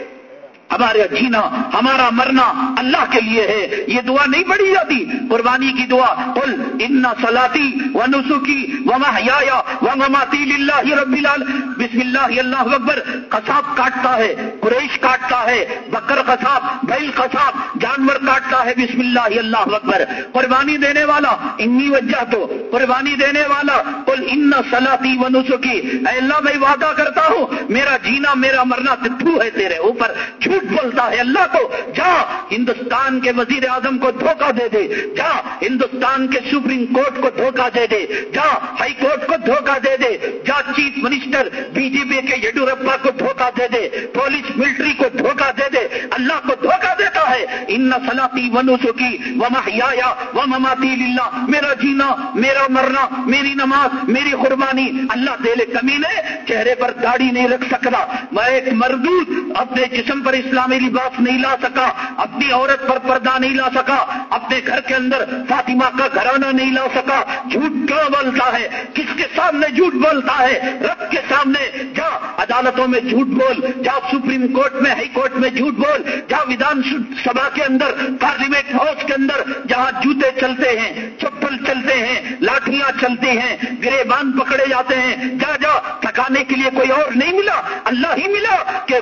ہمارا جینا ہمارا مرنا اللہ کے لیے ہے۔ یہ دعا نہیں پڑی جاتی۔ قربانی کی دعا، قل ان سلاتی و نسخی و محیا و مماتی اللہ رب العال بسم اللہ اللہ اکبر۔ قصاب کاٹتا ہے، قریش کاٹتا ہے، بکر قصاب بیل قصاب، جانور کاٹتا ہے۔ بسم اللہ اللہ اکبر۔ قربانی دینے والا، انی وجہ تو۔ قربانی دینے والا، قل ان سلاتی و نسخی اے اللہ، میں وعدہ کرتا ہوں، میرا جینا، میرا مرنا تتھو ہے تیرے اوپر، جھوٹ جھوٹ بولتا ہے، اللہ کو جا، ہندوستان کے وزیر اعظم کو دھوکہ دے دے، جا، ہندوستان کے سپریم کورٹ کو دھوکہ دے دے، جا، ہائی کورٹ کو دھوکہ دے دے، جا، chief minister B J P کے یڈورپا کو دھوکہ دے دے، پولیس ملٹری کو دھوکہ دے دے، اللہ کو دھوکہ دیتا ہے۔ ان سلاتی ونوسو کی و محیا و مماتی للہ، میرا جینا، میرا مرنا، میری نماز، میری قربانی، اللہ دے کمی نے چہرے پر داڑھی نہیں رکھ سکتا۔ میں ایک مردود اپنے جسم پر اسلامی لباس نہیں لا سکا، اپنی عورت پر پردہ نہیں لا سکا، اپنے گھر کے اندر فاطمہ کا گھرانہ نہیں لا سکا۔ جھوٹ کیوں بولتا ہے؟ کس کے سامنے جھوٹ بولتا ہے؟ رب کے سامنے۔ جا، عدالتوں میں جھوٹ بول، جا، سپریم کورٹ میں، ہائی کورٹ میں جھوٹ بول، جا ودھان سبھا کے اندر، پارلیمنٹ ہاؤس کے اندر، جہاں جوتے چلتے ہیں، چپل چلتے ہیں لاٹیاں چلتی ہیں، گرے باندھ پکڑے جاتے ہیں۔ جا جا، تھکانے کے لیے کوئی اور نہیں ملا۔ اللہ ہی ملا کہ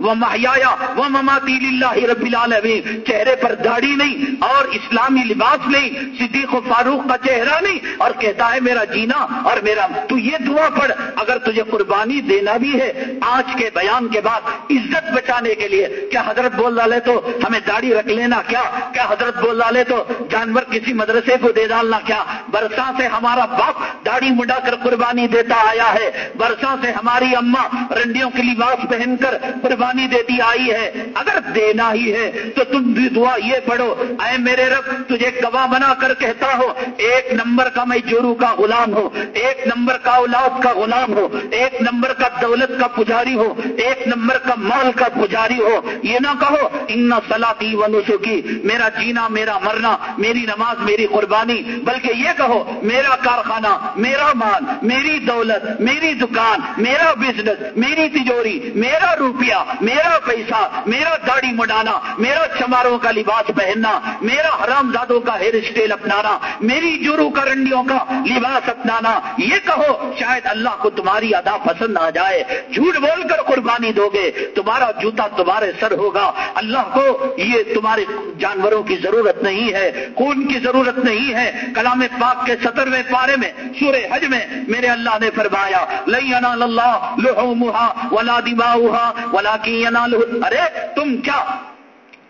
وہ مہیا وہ مماتی اللہ رب العالمین چہرے پر داڑھی نہیں اور اسلامی لباس نہیں. صدیق و فاروق کا چہرہ نہیں. اور کہتا ہے میرا جینا اور میرا تو یہ دعا پڑھ. اگر تجھے قربانی دینا بھی ہے آج کے بیان کے بعد عزت بچانے کے لیے. کیا حضرت بول ڈالے تو ہمیں داڑھی رکھ لینا کیا؟ کیا حضرت بول ڈالے تو جانور کسی مدرسے کو دے ڈالنا کیا؟ برسا سے ہمارا باپ داڑھی مڈا کر قربانی دیتا آیا ہے. برسا سے ہماری اما رنڈیوں کے لباس پہن کر قربانی دیتی آئی ہے. اگر دینا ہی ہے، تو تم بھی دعا یہ پڑھو، اے میرے رب، تجھے گواہ بنا کر کہتا ہو ایک نمبر کا میں جورو کا غلام ہو ایک نمبر کا اولاد کا غلام ہو ایک نمبر کا دولت کا پجاری ہو ایک نمبر کا مال کا پجاری ہو یہ نہ کہو ان سلاتی و نسخی میرا جینا، میرا مرنا، میری نماز، میری قربانی، بلکہ یہ کہو، میرا کارخانہ، میرا مال، میری دولت، میری دکان، میرا بزنس میری تجوری میرا روپیہ، میرا پیسہ میرا داڑھی مڈانا میرا چماروں کا لباس پہننا، میرا حرام زادوں کا ہیئر اسٹائل اپنانا، میری جورو کرنڈیوں کا لباس اپنانا، یہ کہو، شاید اللہ کو تمہاری ادا پسند آ جائے۔ جھوٹ بول کر قربانی دو گے، تمہارا جوتا تمہارے سر ہوگا۔ اللہ کو یہ تمہارے جانوروں کی ضرورت نہیں ہے، خون کی ضرورت نہیں ہے۔ کلام پاک کے سترویں پارے میں، سورہ حج میں میرے اللہ نے فرمایا لئی اللہ لوہ مہا ولا دما ولا کی ارے تم کیا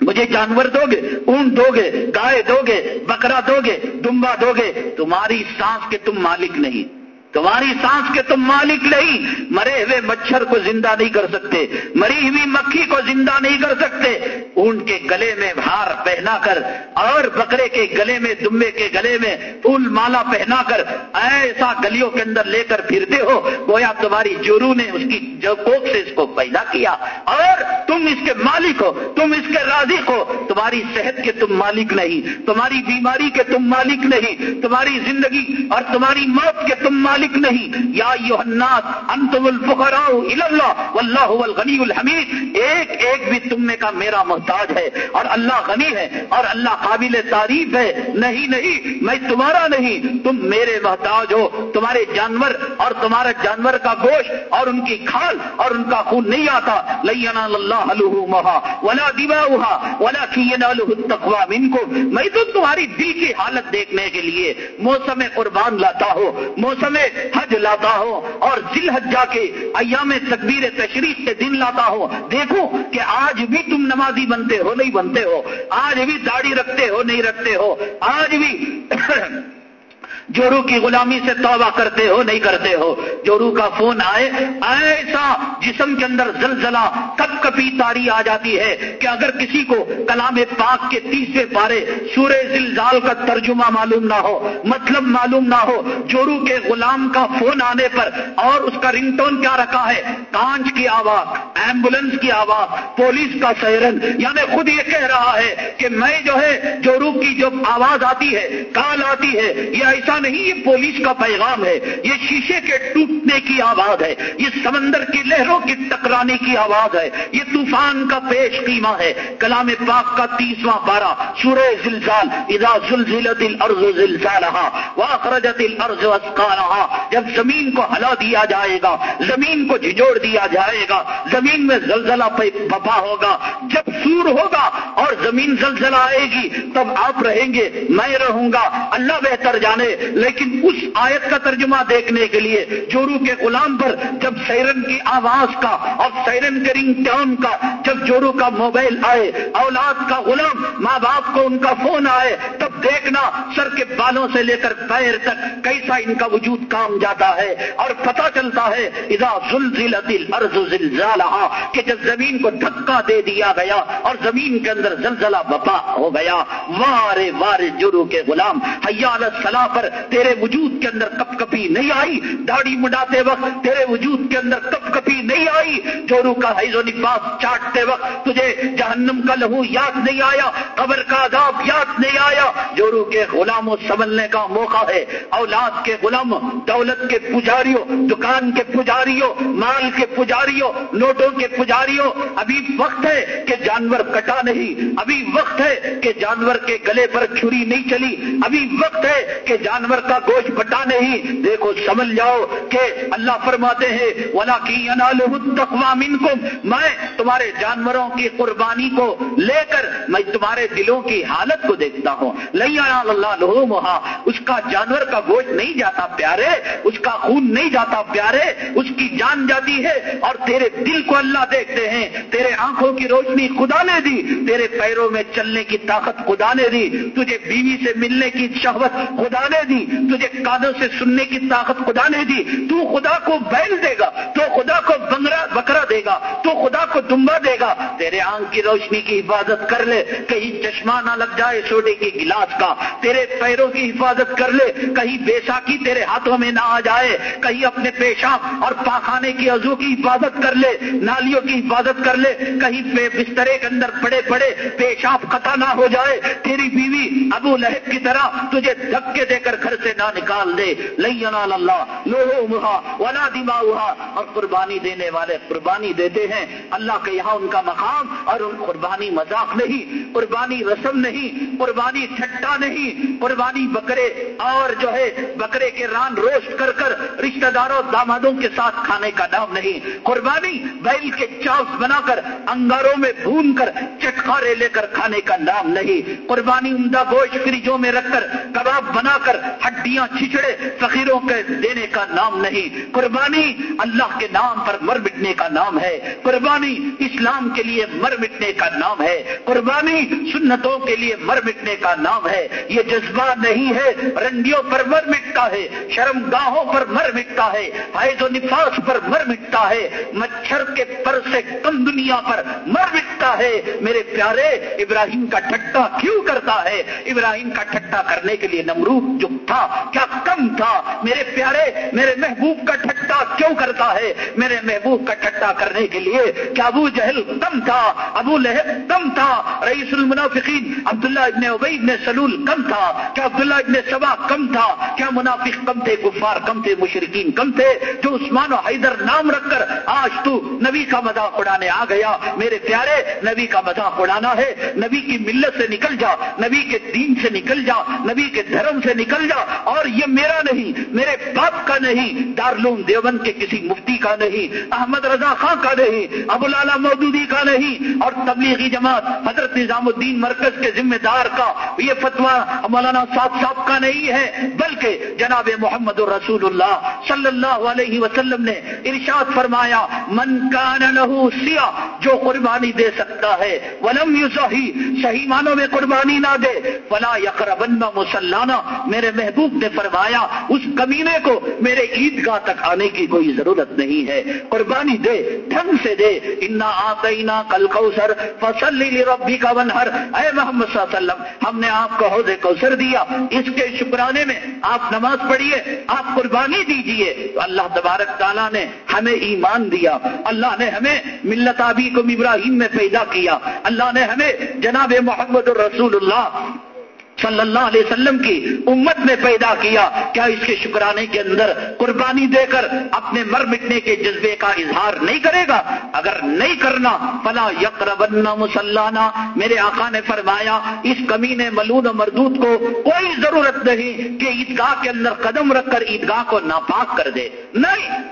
مجھے جانور دو گے اونٹ دو گے گائے دو گے بکرا دو گے دمبا دو گے تمہاری سانس کے تم مالک نہیں۔ تمہاری سانس کے تم مالک نہیں، مرے ہوئے مچھر کو زندہ نہیں کر سکتے، مری ہوئی مکھی کو زندہ نہیں کر سکتے۔ اونٹ کے گلے میں ہار پہنا کر، اور بکرے کے گلے میں، دمبے کے گلے میں پھول مالا پہنا کر ایسا گلیوں کے اندر لے کر پھرتے ہو، گویا تمہاری جورو نے اس کی کوک سے اس کو پیدا کیا۔ اور تم اس کے مالک ہو، تم اس کے راضی ہو، تمہاری صحت کے تم مالک نہیں، تمہاری بیماری کے تم مالک نہیں، تمہاری زندگی اور تمہاری موت کے تم مالک مالک نہیں۔ یا انتم الفقراء اللہ، واللہ الغنی الحمید۔ ایک ایک بھی تم میں کا میرا محتاج ہے، اور اللہ غنی ہے، اور اللہ قابل تعریف ہے۔ نہیں نہیں، میں تمہارا نہیں، تم میرے محتاج ہو۔ تمہارے جانور اور تمہارا جانور کا گوشت اور ان کی کھال اور ان کا خون نہیں آتا۔ لینا اللہ مہا ولا دیوا ولا التقوا منکم۔ میں تو تمہاری دل کی حالت دیکھنے کے لیے موسم قربان لاتا ہوں۔ موسم حج لاتا ہو اور ذل جا کے ایام تکبیر تشریف کے دن لاتا ہو دیکھو کہ آج بھی تم نمازی بنتے ہو، نہیں بنتے ہو۔ آج بھی داڑھی رکھتے ہو، نہیں رکھتے ہو۔ آج بھی جورو کی غلامی سے توبہ کرتے ہو نہیں کرتے ہو جورو کا فون آئے ایسا جسم کے اندر زلزلہ کپ کپی تاری آ جاتی ہے کہ اگر کسی کو کلام پاک کے تیسرے پارے سورہ زلزال کا ترجمہ معلوم نہ ہو مطلب معلوم نہ ہو جورو کے غلام کا فون آنے پر اور اس کا رنگ ٹون کیا رکھا ہے؟ کانچ کی آواز ایمبولینس کی آواز، پولیس کا سہرن یعنی خود یہ کہہ رہا ہے کہ میں جو ہے جورو کی جو آواز آتی ہے، کال آتی ہے، یہ ایسا نہیں، یہ پولیس کا پیغام ہے، یہ شیشے کے ٹوٹنے کی آواز ہے، یہ سمندر کی لہروں کی ٹکرانے کی آواز ہے، یہ طوفان کا پیش قیمہ ہے، کلام پاک کا تیسواں بارہ سورہ زلزال، اذا زلزلت الارض زلزالها واخرجت الارض اسقالها جب زمین کو ہلا دیا جائے گا، زمین کو جھجوڑ دیا جائے گا، زمین میں زلزلہ بپا ہوگا، جب سور ہوگا اور زمین زلزلہ آئے گی، تب آپ رہیں گے، میں رہوں گا، اللہ بہتر جانے لیکن اس آیت کا ترجمہ دیکھنے کے لیے جورو کے غلام پر جب سیرن کی آواز کا اور سیرن کے رنگ ٹون کا جب جورو کا موبائل آئے، اولاد کا غلام، ماں باپ کو ان کا فون آئے، تب دیکھنا سر کے بالوں سے لے کر پیر تک کیسا ان کا وجود کام جاتا ہے اور پتا چلتا ہے، اذا زلزلت الارض کہ جب زمین کو دھکا دے دیا گیا اور زمین کے اندر زلزلہ بپا ہو گیا، وارے وارے جورو کے غلام، حیال الصلاح پر تیرے وجود کے اندر کپ کپی نہیں آئی، داڑھی مڈاتے وقت تیرے وجود کے اندر کپ کپی نہیں آئی۔ چورو کا حیض و نفاس چاٹتے وقت تجھے جہنم کا لہو یاد نہیں آیا، قبر کا عذاب یاد نہیں آیا۔ جورو کے غلاموں سنبھلنے کا موقع ہے، اولاد کے غلام، دولت کے پجاریوں، دکان کے پجاریوں، مال کے پجاریوں، نوٹوں کے پجاریوں۔ ابھی وقت ہے کہ جانور کٹا نہیں، ابھی وقت ہے کہ جانور کے گلے پر چھری نہیں چلی۔ ابھی وقت ہے کہ جانور کا گوشت بٹا نہیں دیکھو سمجھ جاؤ کہ اللہ فرماتے ہیں ولا کی کو میں تمہارے جانوروں کی قربانی کو لے کر میں تمہارے دلوں کی حالت کو دیکھتا ہوں۔ لئی اللہ لہو مہا اس کا جانور کا گوشت نہیں جاتا پیارے، اس کا خون نہیں جاتا پیارے، اس کی جان جاتی ہے اور تیرے دل کو اللہ دیکھتے ہیں۔ تیرے آنکھوں کی روشنی خدا نے دی، تیرے پیروں میں چلنے کی طاقت خدا نے دی، تجھے بیوی سے ملنے کی شہوت خدا نے دی۔ تجھے کانوں سے سننے کی طاقت خدا نے دی۔ تو خدا کو بیل دے گا، تو خدا کو بنگرا بکرا دے گا، تو خدا کو دمبا دے گا۔ تیرے آنکھ کی روشنی کی حفاظت کر لے، کہیں چشمہ نہ لگ جائے سوڈے کی گلاس کا۔ تیرے پیروں کی حفاظت کر لے، کہیں بیساکی تیرے ہاتھوں میں نہ آ جائے۔ کہیں اپنے پیشاب اور پاخانے کی عزو کی حفاظت کر لے، نالیوں کی حفاظت کر لے۔ کہیں بسترے کے اندر پڑے پڑے پیشاب قطع نہ ہو جائے۔ تیری بیوی ابو لہب کی طرح تجھے دھکے دے کر گھر سے نہ نکال دے لئی اللہ لوہو مہا ولا دما اور قربانی دینے والے قربانی دیتے ہیں۔ اللہ کے یہاں ان کا مقام اور ان قربانی مذاق نہیں، قربانی رسم نہیں، قربانی ٹھٹا نہیں۔ قربانی بکرے اور جو ہے، بکرے کے ران روسٹ کر کر رشتہ داروں، دامادوں کے ساتھ کھانے کا نام نہیں۔ قربانی بیل کے چاؤس بنا کر، انگاروں میں بھون کر، چٹکارے لے کر کھانے کا نام نہیں۔ قربانی عمدہ گوشت فریجوں میں رکھ کر، کباب بنا کر ہڈیاں چھچڑے فقیروں کے دینے کا نام نہیں۔ قربانی اللہ کے نام پر مر مٹنے کا نام ہے۔ قربانی اسلام کے لیے مر مٹنے کا نام ہے۔ قربانی سنتوں کے لیے مر مٹنے کا نام ہے۔ یہ جذبہ نہیں ہے، رنڈیوں پر مر مٹتا ہے شرم گاہوں پر مر مٹتا ہے حیض و نفاس پر مر مٹتا ہے۔ مچھر کے پر سے کم دنیا پر مر مٹتا ہے۔ میرے پیارے، ابراہیم کا ٹھٹا کیوں کرتا ہے؟ ابراہیم کا ٹھٹا کرنے کے لیے نمرود جو تھا، کیا کم تھا؟ میرے پیارے، میرے محبوب کا ٹھٹا کیوں کرتا ہے؟ میرے محبوب کا ٹھٹا کرنے کے لیے کیا ابو جہل کم تھا؟ ابو لہب کم تھا؟ رئیس المنافقین عبداللہ ابن ابئی ابن سلول کم تھا؟ کیا عبداللہ ابن سبا کم تھا؟ کیا منافق کم تھے؟ گفار کم تھے؟ مشرقین کم تھے؟ جو عثمان و حیدر نام رکھ کر آج تو نبی کا مذاق اڑانے آ گیا۔ میرے پیارے، نبی کا مذاق اڑانا ہے۔ نبی کی ملت سے نکل جا، نبی کے دین سے نکل جا، نبی کے دھرم سے نکل جا اور یہ میرا نہیں، میرے باپ کا نہیں دارلوم دیوبند کے کسی مفتی کا نہیں، احمد رضا خان کا نہیں، ابو لالا مودودی کا نہیں اور تبلیغی جماعت حضرت نظام الدین مرکز کے ذمہ دار کا، یہ فتوا مولانا صاحب صاحب کا نہیں ہے، بلکہ جناب محمد الرسول اللہ صلی اللہ علیہ وسلم نے ارشاد فرمایا، من کان لہو سیاہ، جو قربانی دے سکتا ہے، ولم یو صحیح معنوں میں قربانی نہ دے، فلا یقربن مسلانہ میرے محبوب نے فرمایا، اس کمینے کو میرے عیدگاہ تک آنے کی کوئی ضرورت نہیں ہے۔ قربانی دے ڈھنگ سے دے۔ انا آتے کل کوسر فصل ربی کا ونہر اے محمد صلی اللہ علیہ وسلم، ہم نے آپ کو حوض کوسر دیا۔ اس کے شکرانے میں آپ نماز پڑھیے، آپ قربانی دیجیے تو اللہ تبارک تعالیٰ نے ہمیں ایمان دیا۔ اللہ نے ہمیں ملت آبی کو ابراہیم میں پیدا کیا۔ اللہ نے ہمیں جناب محمد الرسول اللہ صلی اللہ علیہ وسلم کی امت میں پیدا کیا کیا اس کے شکرانے کے اندر قربانی دے کر اپنے مر مٹنے کے جذبے کا اظہار نہیں کرے گا؟ اگر نہیں کرنا، فلا یقربن مسلانہ میرے آقا نے فرمایا، اس کمی نے ملون و مردود کو کوئی ضرورت نہیں کہ عیدگاہ کے اندر قدم رکھ کر عیدگاہ کو ناپاک کر دے۔ نہیں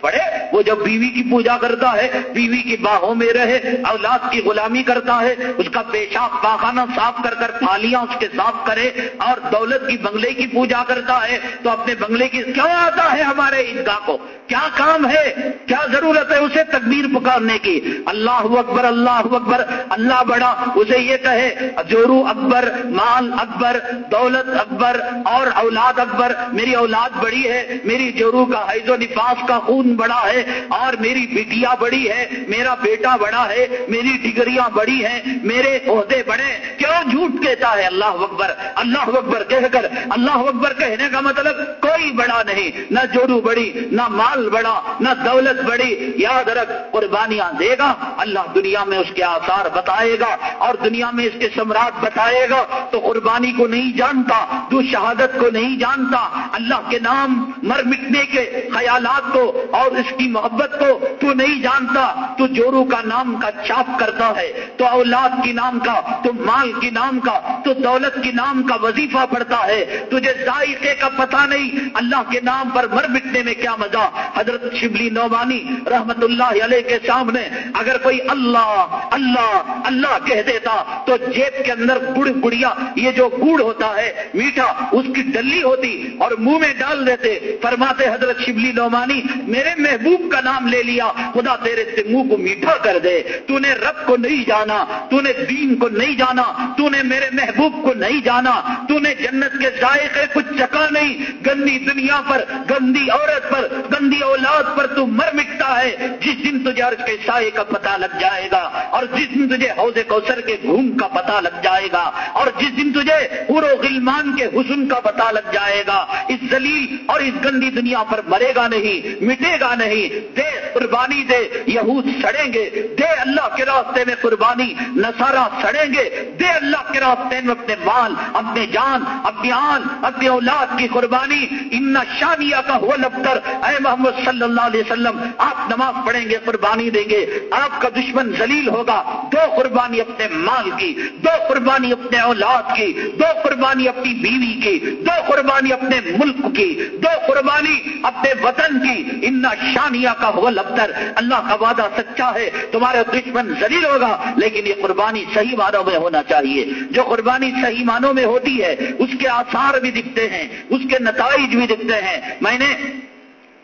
پڑے وہ جب بیوی کی پوجا کرتا ہے، بیوی کی باہوں میں رہے، اولاد کی غلامی کرتا ہے، اس کا پیشاب پاخانہ صاف کر کر تھالیاں اس کے صاف کرے اور دولت کی بنگلے کی پوجا کرتا ہے تو اپنے بنگلے کی کیوں آتا ہے ہمارے عیدگاہ کو؟ کیا کام ہے؟ کیا ضرورت ہے اسے تکبیر پکارنے کی؟ اللہ اکبر اللہ اکبر، اللہ بڑا، اسے یہ کہے جورو اکبر، مال اکبر، دولت اکبر، اور اولاد اکبر، میری اولاد بڑی ہے، میری جورو کا حیض و نفاس کا خون بڑا ہے، اور میری بیٹیا بڑی ہے میرا بیٹا بڑا ہے، میری ڈگریاں بڑی ہیں، میرے عہدے بڑے کیوں جھوٹ کہتا ہے اللہ اکبر، اللہ اکبر کہہ کر، اللہ اکبر کہنے کا مطلب کوئی بڑا نہیں، نہ جوڑو بڑی، نہ مال بڑا، نہ دولت بڑی، یاد رکھ، قربانیاں دے گا، اللہ دنیا میں اس کے آثار بتائے گا اور دنیا میں اس کے سمراٹ بتائے گا، تو قربانی کو نہیں جانتا تو شہادت کو نہیں جانتا، اللہ کے نام مر مٹنے کے خیالات کو اور اس کی محبت کو تو نہیں جانتا، تو جورو کا نام کا چھاپ کرتا ہے، تو اولاد کی نام کا، تو مال کی نام کا، تو دولت کی نام کا وظیفہ پڑتا ہے تجھے ذائقے کا پتہ نہیں اللہ کے نام پر مر مٹنے میں کیا مزہ حضرت شبلی نوبانی رحمت اللہ علیہ کے سامنے اگر کوئی اللہ اللہ اللہ کہہ دیتا تو جیب کے اندر گڑ گڑیا یہ جو گڑ ہوتا ہے میٹھا اس کی ڈلی ہوتی اور منہ میں ڈال دیتے فرماتے حضرت شبلی نومانی میرے محبوب کا نام لے لیا خدا تیرے منہ کو میٹھا کر دے تو نے رب کو نہیں جانا تو نے دین کو نہیں جانا تو نے میرے محبوب کو نہیں جانا تو نے جنت کے ذائقے کچھ چکا نہیں۔ گندی دنیا پر، گندی عورت پر، گندی اولاد پر تو مر مٹتا ہے۔ جس دن تجھے عرض کے سائے کا پتہ لگ جائے گا، اور جس دن تجھے حوض کوثر کے گھوم کا پتہ لگ جائے گا، اور جس دن تجھے پورو غلمان کے حسن کا پتہ لگ جائے گا۔ اس زلیل اور اس گندی دنیا پر مرے گا نہیں، مٹے گا نہیں۔ دے قربانی دے، یہود سڑیں گے۔ دے اللہ کے راستے میں قربانی نسارا سڑیں گے۔ دے اللہ کے راستے میں اپنے ماں مال اپنے جان، اپنی آن، اپنی اولاد کی قربانی، ان شانیہ کا ہو لفتر اے محمد صلی اللہ علیہ وسلم، آپ نماز پڑھیں گے، قربانی دیں گے۔ آپ کا دشمن ذلیل ہوگا۔ دو قربانی اپنے مال کی، دو قربانی اپنے اولاد کی، دو قربانی اپنی بیوی کی، دو قربانی اپنے ملک کی، دو قربانی اپنے وطن کی۔ ان شانیہ کا ہو لفتر اللہ کا وعدہ سچا ہے، تمہارا دشمن ذلیل ہوگا، لیکن یہ قربانی صحیح معنوں میں ہونا چاہیے۔ جو قربانی صحیح مسلمانوں میں ہوتی ہے، اس کے آثار بھی دکھتے ہیں، اس کے نتائج بھی دکھتے ہیں۔ میں نے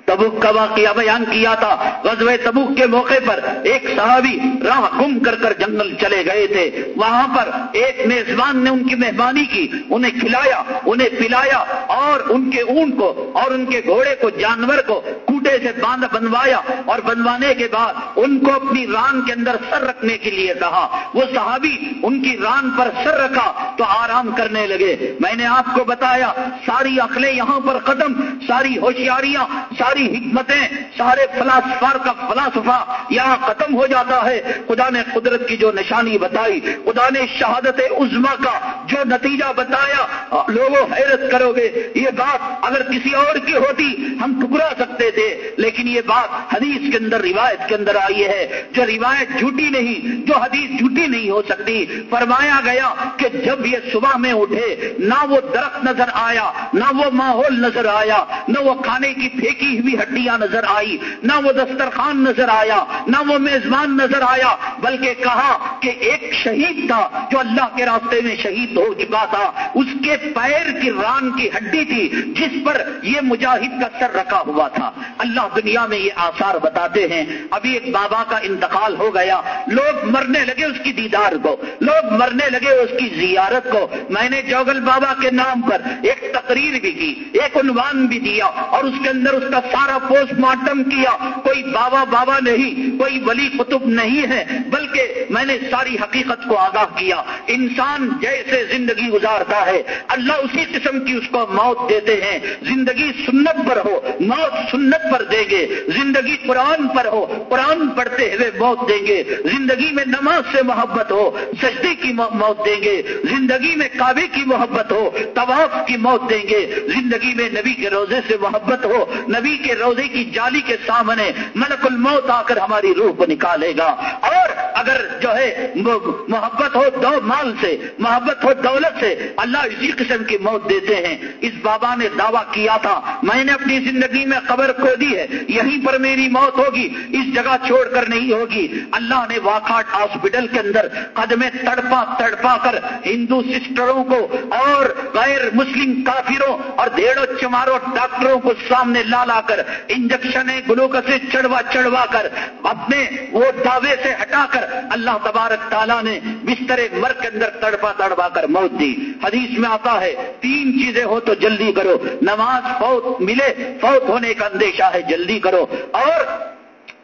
تبوک کا واقعہ بیان کیا تھا۔ غزوہ تبوک کے موقع پر ایک صحابی راہ گم کر کر جنگل چلے گئے تھے۔ وہاں پر ایک میزبان نے ان کی مہربانی کی، انہیں کھلایا، انہیں پلایا اور ان کے اونٹ کو اور ان کے گھوڑے کو، جانور کو کوٹے سے باندھ بنوایا اور بنوانے کے بعد ان کو اپنی ران کے اندر سر رکھنے کے لیے کہا۔ وہ صحابی ان کی ران پر سر رکھا تو آرام کرنے لگے۔ میں نے آپ کو بتایا، ساری عقلیں یہاں پر ختم ساری ہوشیاریاں، ساری ساری حکمتیں، سارے فلاسفار کا فلاسفہ یہاں ختم ہو جاتا ہے۔ خدا نے قدرت کی جو نشانی بتائی، خدا نے شہادت عزما کا جو نتیجہ بتایا، لوگوں حیرت کرو گے، یہ بات اگر کسی اور کی ہوتی، ہم ٹکرا سکتے تھے۔ لیکن یہ بات حدیث کے اندر، روایت کے اندر آئی ہے جو روایت جھوٹی نہیں، جو حدیث جھوٹی نہیں ہو سکتی۔ فرمایا گیا کہ جب یہ صبح میں اٹھے، نہ وہ درخت نظر آیا، نہ وہ ماحول نظر آیا، نہ وہ کھانے کی پھینکی ہوئی ہڈیاں نظر آئی، نہ وہ دسترخوان نظر آیا، نہ وہ میزبان نظر آیا، بلکہ کہا کہ ایک شہید تھا جو اللہ کے راستے میں شہید ہو چکا تھا۔ اس کے پیر کی ران کی ہڈی تھی، جس پر یہ مجاہد کا سر رکھا ہوا تھا۔ اللہ دنیا میں یہ آثار بتاتے ہیں۔ ابھی ایک بابا کا انتقال ہو گیا۔ لوگ مرنے لگے اس کی دیدار کو، لوگ مرنے لگے اس کی زیارت کو۔ میں نے جوگل بابا کے نام پر ایک تقریر بھی کی، ایک عنوان بھی دیا اور اس کے اندر اس کا سارا پوسٹ مارٹم کیا۔ کوئی بابا بابا نہیں، کوئی ولی قطب نہیں ہے، بلکہ میں نے ساری حقیقت کو آگاہ کیا۔ انسان جیسے زندگی گزارتا ہے، اللہ اسی قسم کی اس کو موت دیتے ہیں۔ زندگی سنت پر ہو، موت سنت پر دیں گے۔ زندگی قرآن پر ہو، قرآن پڑھتے ہوئے موت دیں گے۔ زندگی میں نماز سے محبت ہو، سجدے کی موت دیں گے۔ زندگی میں کعبے کی محبت ہو، طواف کی موت دیں گے۔ زندگی میں نبی کے روزے سے محبت ہو، نبی کے روزے کی جالی کے سامنے ملک الموت آ کر ہماری روح کو نکالے گا۔ اور اگر جو ہے محبت ہو دو مال سے، محبت ہو دولت سے اللہ اسی قسم کی موت دیتے ہیں۔ اس بابا نے دعویٰ کیا تھا۔ میں نے اپنی زندگی میں قبر کھو دی ہے۔ یہیں پر میری موت ہوگی۔ اس جگہ چھوڑ کر نہیں ہوگی۔ اللہ نے واکاٹ ہاسپٹل کے اندر قدمے تڑپا تڑپا کر ہندو سسٹروں کو اور غیر مسلم کافروں اور دھیڑوں چماروں ڈاکٹروں کو سامنے لا لا کر انجیکشن گلوکس چڑھوا چڑھوا کر، اپنے وہ دعوے سے ہٹا کر اللہ تبارک تعالیٰ نے بستر مر کے اندر تڑپا تڑپا کر موت دی۔ حدیث میں آتا ہے، تین چیزیں ہو تو جلدی کرو، نماز فوت ملے، فوت ہونے کا اندیشہ ہے، جلدی کرو۔ اور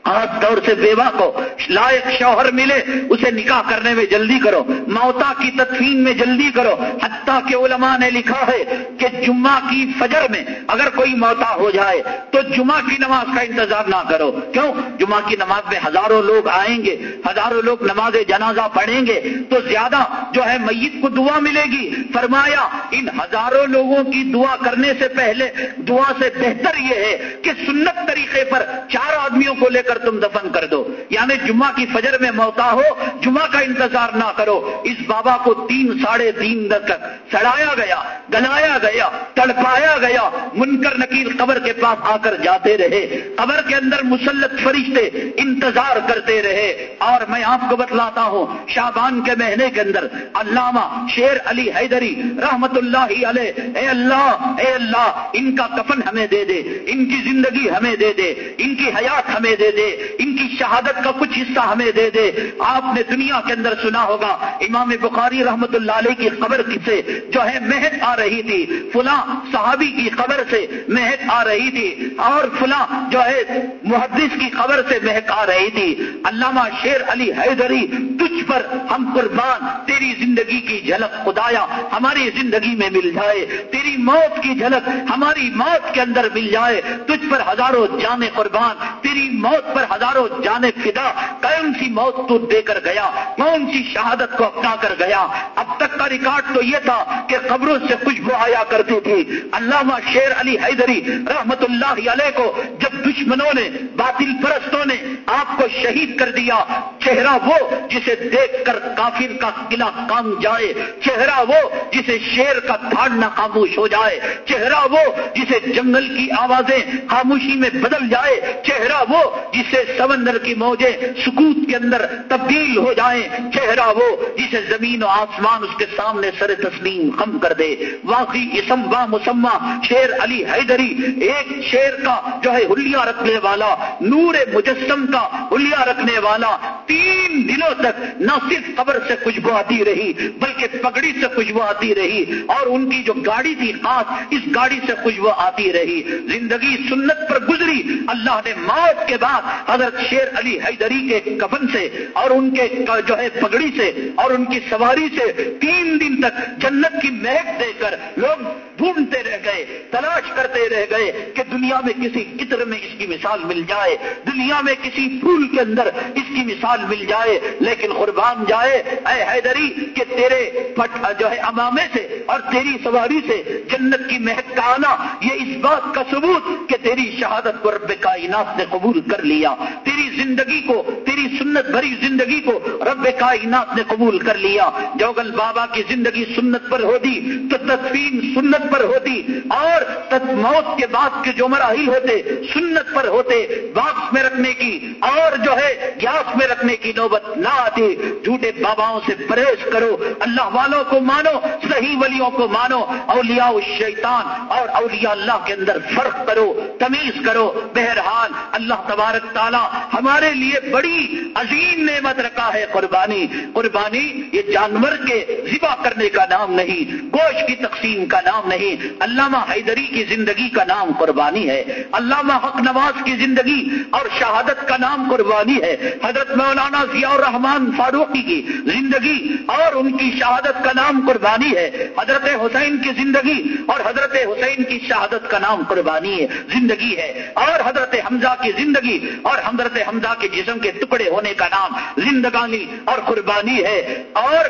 خاص طور سے بیوہ کو لائق شوہر ملے، اسے نکاح کرنے میں جلدی کرو۔ موتا کی تدفین میں جلدی کرو۔ حتیٰ کہ علماء نے لکھا ہے کہ جمعہ کی فجر میں اگر کوئی موتا ہو جائے تو جمعہ کی نماز کا انتظار نہ کرو۔ کیوں؟ جمعہ کی نماز میں ہزاروں لوگ آئیں گے، ہزاروں لوگ نماز جنازہ پڑھیں گے۔ تو زیادہ جو ہے میت کو دعا ملے گی۔ فرمایا، ان ہزاروں لوگوں کی دعا کرنے سے پہلے، دعا سے بہتر یہ ہے کہ سنت طریقے پر چار آدمیوں کو لے کر تم دفن کر دو۔ یعنی جمعہ کی فجر میں موتا ہو، جمعہ کا انتظار نہ کرو۔ اس بابا کو تین ساڑھے تین تک سڑایا گیا، گلایا گیا، تڑپایا گیا۔ منکر نکیل قبر کے پاس آ کر جاتے رہے۔ قبر کے اندر مسلط فرشتے انتظار کرتے رہے۔ اور میں آپ کو بتلاتا ہوں شابان کے مہینے کے اندر علامہ شیر علی حیدری رحمت اللہ علیہ، اے اللہ اے اللہ، ان کا کفن ہمیں دے دے، ان کی زندگی ہمیں دے دے، ان کی حیات ہمیں دے دے۔ ان کی شہادت کا کچھ حصہ ہمیں دے دے۔ آپ نے دنیا کے اندر سنا ہوگا، امام بخاری رحمت اللہ علیہ کی قبر سے جو ہے مہک آ رہی تھی، فلاں صحابی کی قبر سے مہک آ رہی تھی اور فلاں جو ہے محدث کی قبر سے مہک آ رہی تھی۔ علامہ شیر علی حیدری، تجھ پر ہم قربان، تیری زندگی کی جھلک خدایا ہماری زندگی میں مل جائے۔ تیری موت کی جھلک ہماری موت کے اندر مل جائے۔ تجھ پر ہزاروں جانے قربان، تیری موت پر ہزاروں جانے فدا، کون سی موت تو دے کر گیا؟ کون سی شہادت کو اپنا کر گیا؟ اب تک کا ریکارڈ تو یہ تھا کہ قبروں سے خوشبو آیا کرتی تھی۔ علامہ شیر علی حیدری رحمت اللہ علیہ کو جب دشمنوں نے، باطل پرستوں نے آپ کو شہید کر دیا، چہرہ وہ جسے دیکھ کر کافر کا قلعہ کام جائے، چہرہ وہ جسے شیر کا دھاڑنا خاموش ہو جائے، چہرہ وہ جسے جنگل کی آوازیں خاموشی میں بدل جائے، چہرہ وہ جسے سمندر کی موجیں سکوت کے اندر تبدیل ہو جائیں، چہرہ وہ جسے زمین و آسمان اس کے سامنے سر تسلیم خم کر دے۔ واقعی اسم و مسمہ شیر علی حیدری، ایک شیر کا جو ہے ہلیا رکھنے والا، نور مجسم کا ہلیا رکھنے والا۔ تین دنوں تک نہ صرف قبر سے خوشبو آتی رہی، بلکہ پگڑی سے خوشبو آتی رہی۔ اور ان کی جو گاڑی تھی خاص، اس گاڑی سے خوشبو آتی رہی۔ زندگی سنت پر گزری، اللہ نے موت کے بعد حضرت شیر علی حیدری کے کفن سے اور ان کے جو ہے پگڑی سے اور ان کی سواری سے تین دن تک جنت کی مہک دے کر لوگ ڈھونڈتے رہ گئے، تلاش کرتے رہ گئے کہ دنیا میں کسی عطر میں اس کی مثال مل جائے، دنیا میں کسی پھول کے اندر اس کی مثال مل جائے، لیکن قربان جائے، اے حیدری، کہ تیرے پٹ جو ہے امامے سے اور تیری سواری سے جنت کی مہک کا آنا، یہ اس بات کا ثبوت کہ تیری شہادت کو رب کائنات نے قبول کر لی لیا، تیری زندگی کو، تیری سنت بھری زندگی کو رب کائنات نے قبول کر لیا۔ جوگل بابا کی زندگی سنت پر ہوتی، تو تدفین سنت پر ہوتی، اور موت کے بعد کے جو مراحل ہوتے، سنت پر ہوتے باکس میں رکھنے کی، اور جو ہے گیس میں رکھنے کی نوبت نہ آتی۔ جھوٹے باباؤں سے پرہیز کرو، اللہ والوں کو مانو، صحیح ولیوں کو مانو، اولیاء الشیطان اور اولیاء اللہ کے اندر فرق کرو، تمیز کرو۔ بہرحال، اللہ تبارک تعالیٰ ہمارے لیے بڑی عظیم نعمت رکھا ہے قربانی۔ قربانی یہ جانور کے ذبح کرنے کا نام نہیں، گوشت کی تقسیم کا نام نہیں، علامہ حیدری کی زندگی کا نام قربانی ہے۔ علامہ حق نواز کی زندگی اور شہادت کا نام قربانی ہے۔ حضرت مولانا ضیاء الرحمان فاروقی کی زندگی اور ان کی شہادت کا نام قربانی ہے۔ حضرت حسین کی زندگی اور حضرت حسین کی شہادت کا نام قربانی ہے، زندگی ہے۔ اور حضرت حمزہ کی زندگی اور حضرت حمزہ کے جسم کے ٹکڑے ہونے کا نام زندگانی اور قربانی ہے اور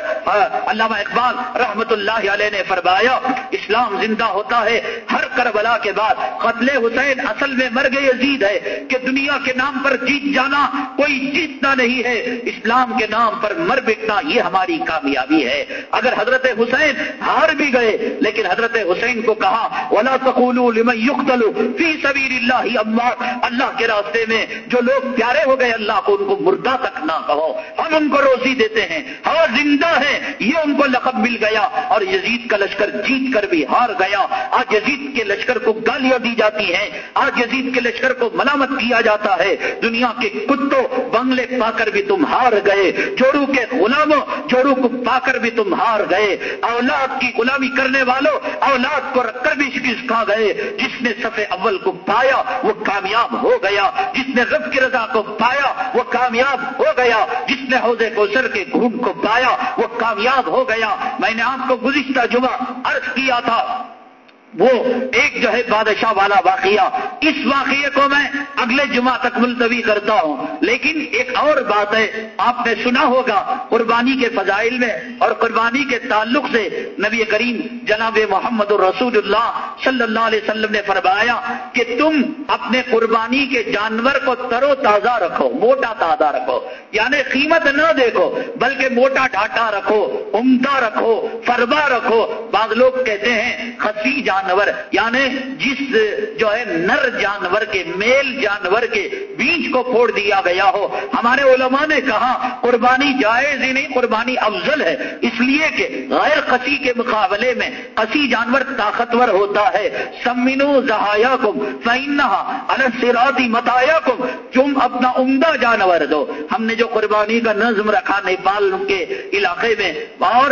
علامہ اقبال رحمت اللہ علیہ نے فرمایا، اسلام زندہ ہوتا ہے، ہر کربلا کے بعد قتل حسین اصل میں مر گئے یزید ہے کہ دنیا کے نام پر جیت جانا کوئی جیتنا نہیں ہے، اسلام کے نام پر مر بکنا یہ ہماری کامیابی ہے۔ اگر حضرت حسین ہار بھی گئے، لیکن حضرت حسین کو کہا، ولا لمن يقتل فی سبیل اللہ اموات اللہ کے راستے میں جو لوگ پیارے ہو گئے اللہ کو ان کو مردہ تک نہ کہو۔ ہم ان کو روزی دیتے ہیں۔ ہاں زندہ ہیں۔ یہ ان کو لقب مل گیا۔ اور یزید کا لشکر جیت کر بھی ہار گیا۔ آج یزید کے لشکر کو گالیاں دی جاتی ہیں۔ آج یزید کے لشکر کو ملامت کیا جاتا ہے۔ دنیا کے کتوں بنگلے پا کر بھی تم ہار گئے۔ جوڑو کے غلاموں جوڑو کو پا کر بھی تم ہار گئے۔ اولاد کی غلامی کرنے والوں اولاد کو رکھ کر بھی شکست کھا گئے۔ جس نے صفحے اول کو پایا، وہ کامیاب ہو گیا۔ جس نے رب کی رضا کو پایا، وہ کامیاب ہو گیا۔ جس نے حوضے کو سر کے گھوم کو پایا، وہ کامیاب ہو گیا۔ میں نے آپ کو گزشتہ جمعہ عرض کیا تھا وہ ایک جو ہے بادشاہ والا واقعہ، اس واقعے کو میں اگلے جمعہ تک ملتوی کرتا ہوں۔ لیکن ایک اور بات ہے، آپ نے سنا ہوگا قربانی کے فضائل میں اور قربانی کے تعلق سے نبی کریم جناب محمد الرسول اللہ صلی اللہ علیہ وسلم نے فرمایا کہ تم اپنے قربانی کے جانور کو تر و تازہ رکھو، موٹا تازہ رکھو۔ یعنی قیمت نہ دیکھو، بلکہ موٹا ڈھاٹا رکھو، عمدہ رکھو فربا رکھو۔ بعض لوگ کہتے ہیں خسی جان جانور یعنی جس جو ہے نر جانور کے، میل جانور کے بیج کو پھوڑ دیا گیا ہو۔ ہمارے علماء نے کہا، قربانی جائز ہی نہیں، قربانی افضل ہے۔ اس لیے کہ غیر قسی کے مقابلے میں قسی جانور طاقتور ہوتا ہے۔ سمینو زہایا کم فائنہ السراتی متایا کم تم اپنا عمدہ جانور دو۔ ہم نے جو قربانی کا نظم رکھا نیپال کے علاقے میں، اور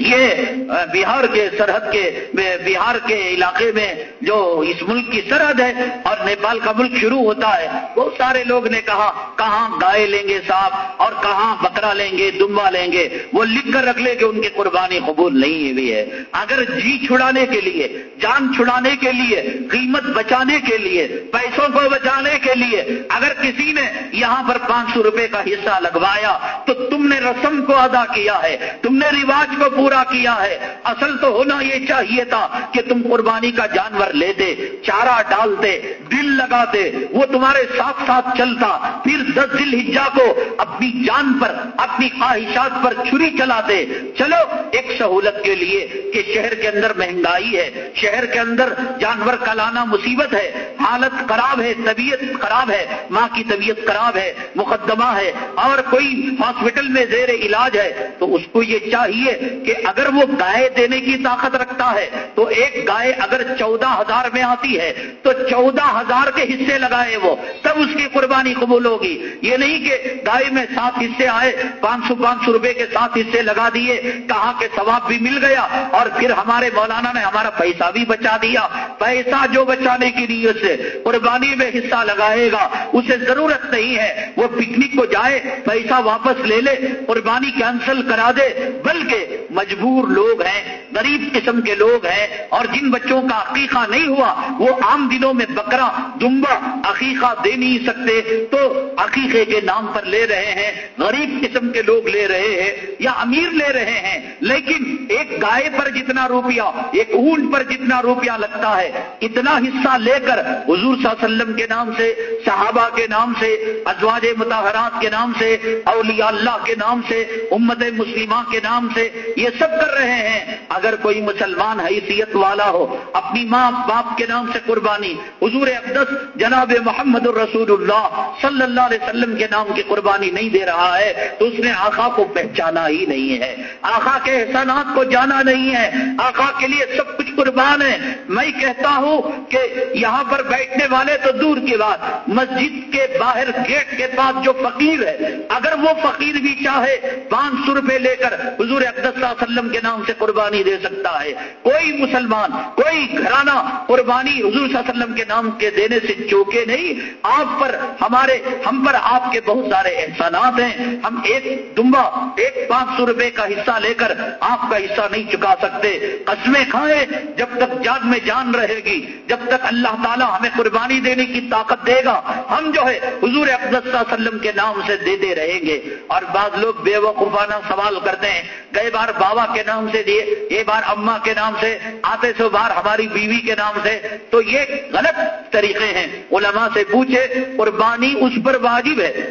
یہ بہار کے سرحد کے بہار کے علاقے میں جو اس ملک کی سرحد ہے اور نیپال کا ملک شروع ہوتا ہے، بہت سارے لوگ نے کہا، کہاں گائے لیں گے صاحب اور کہاں بکرا لیں گے، دمبا لیں گے، وہ لکھ کر رکھ لے کہ ان کی قربانی قبول نہیں ہوئی ہے۔ اگر جی چھڑانے کے لیے، جان چھڑانے کے لیے، قیمت بچانے کے لیے، پیسوں کو بچانے کے لیے اگر کسی نے یہاں پر پانچ سو روپے کا حصہ لگوایا، تو تم نے رسم کو ادا کیا ہے، تم نے رواج کو پورا پورا کیا ہے۔ اصل تو ہونا یہ چاہیے تھا کہ تم قربانی کا جانور لیتے چارہ ڈالتے دل لگاتے وہ تمہارے ساتھ ساتھ چلتا۔ پھر دس دل ہجا کو اپنی جان پر، اپنی خواہشات پر چھری چلاتے چلو، ایک سہولت کے لیے کہ شہر کے اندر مہنگائی ہے۔ شہر کے اندر جانور کا لانا مصیبت ہے۔ حالت خراب ہے، طبیعت خراب ہے، ماں کی طبیعت خراب ہے، مقدمہ ہے۔ اور کوئی ہاسپٹل میں زیر علاج ہے تو اس کو یہ چاہیے کہ اگر وہ گائے دینے کی طاقت رکھتا ہے تو ایک گائے اگر چودہ ہزار میں آتی ہے تو چودہ ہزار کے حصے لگائے وہ، تب اس کی قربانی قبول ہوگی۔ یہ نہیں کہ گائے میں سات حصے آئے، پانچ سو پانچ سو روپے کے ساتھ حصے لگا دیے، کہا کہ ثواب بھی مل گیا اور پھر ہمارے مولانا نے ہمارا پیسہ بھی بچا دیا۔ پیسہ جو بچانے کی نیت سے قربانی میں حصہ لگائے گا، اسے ضرورت نہیں ہے۔ وہ پکنک کو جائے، پیسہ واپس لے لے، قربانی کینسل کرا دے، بلکہ مجبور لوگ ہیں، غریب قسم کے لوگ ہیں، اور جن بچوں کا عقیقہ نہیں ہوا، وہ عام دنوں میں بکرا، دمبا، عقیقہ دے نہیں سکتے۔ تو عقیقے کے نام پر لے رہے ہیں، غریب قسم کے لوگ لے رہے ہیں یا امیر لے رہے ہیں۔ لیکن ایک گائے پر جتنا روپیہ، ایک اونٹ پر جتنا روپیہ لگتا ہے، اتنا حصہ لے کر حضور صلی اللہ علیہ وسلم کے نام سے، صحابہ کے نام سے، ازواج متحرات کے نام سے، اولیاء اللہ کے نام سے، امت مسلمہ کے نام سے یہ سب کر رہے ہیں۔ اگر کوئی مسلمان حیثیت والا ہو، اپنی ماں باپ کے نام سے قربانی، حضور اقدس جناب محمد الرسول اللہ صلی اللہ علیہ وسلم کے نام کی قربانی نہیں دے رہا ہے، تو اس نے آخا کو پہچانا ہی نہیں ہے۔ آخا کے احسانات کو جانا نہیں ہے۔ آخا کے لیے سب کچھ قربان ہے۔ میں کہتا ہوں کہ یہاں پر بیٹھنے والے تو دور کی بات، مسجد کے باہر گیٹ کے پاس جو فقیر ہے، اگر وہ فقیر بھی چاہے، پانچ سو روپے لے کر حضور اقدس اللہ علیہ وسلم کے نام سے قربانی دے سکتا ہے۔ کوئی مسلمان، کوئی گھرانہ قربانی حضور صلی اللہ علیہ وسلم کے نام کے دینے سے چوکے نہیں۔ آپ پر، ہمارے، ہم پر آپ کے بہت سارے احسانات ہیں۔ ہم ایک دمبا، ایک پانچ سو روپے کا حصہ لے کر آپ کا حصہ نہیں چکا سکتے۔ قسمیں کھائیں، جب تک جان میں جان رہے گی، جب تک اللہ تعالیٰ ہمیں قربانی دینے کی طاقت دے گا۔ ہم جو ہے، حضور اقدس صلی اللہ علیہ وسلم کے نام سے دیتے رہیں گے۔ اور بعض لوگ بے وقوفانہ سوال کرتے ہیں، کئی بار بابا کے نام سے دیے، یہ بار اما کے نام سے، آتے سو بار ہماری بیوی کے نام سے۔ تو یہ غلط طریقے ہیں۔ علماء سے پوچھے، قربانی اس پر واجب ہے۔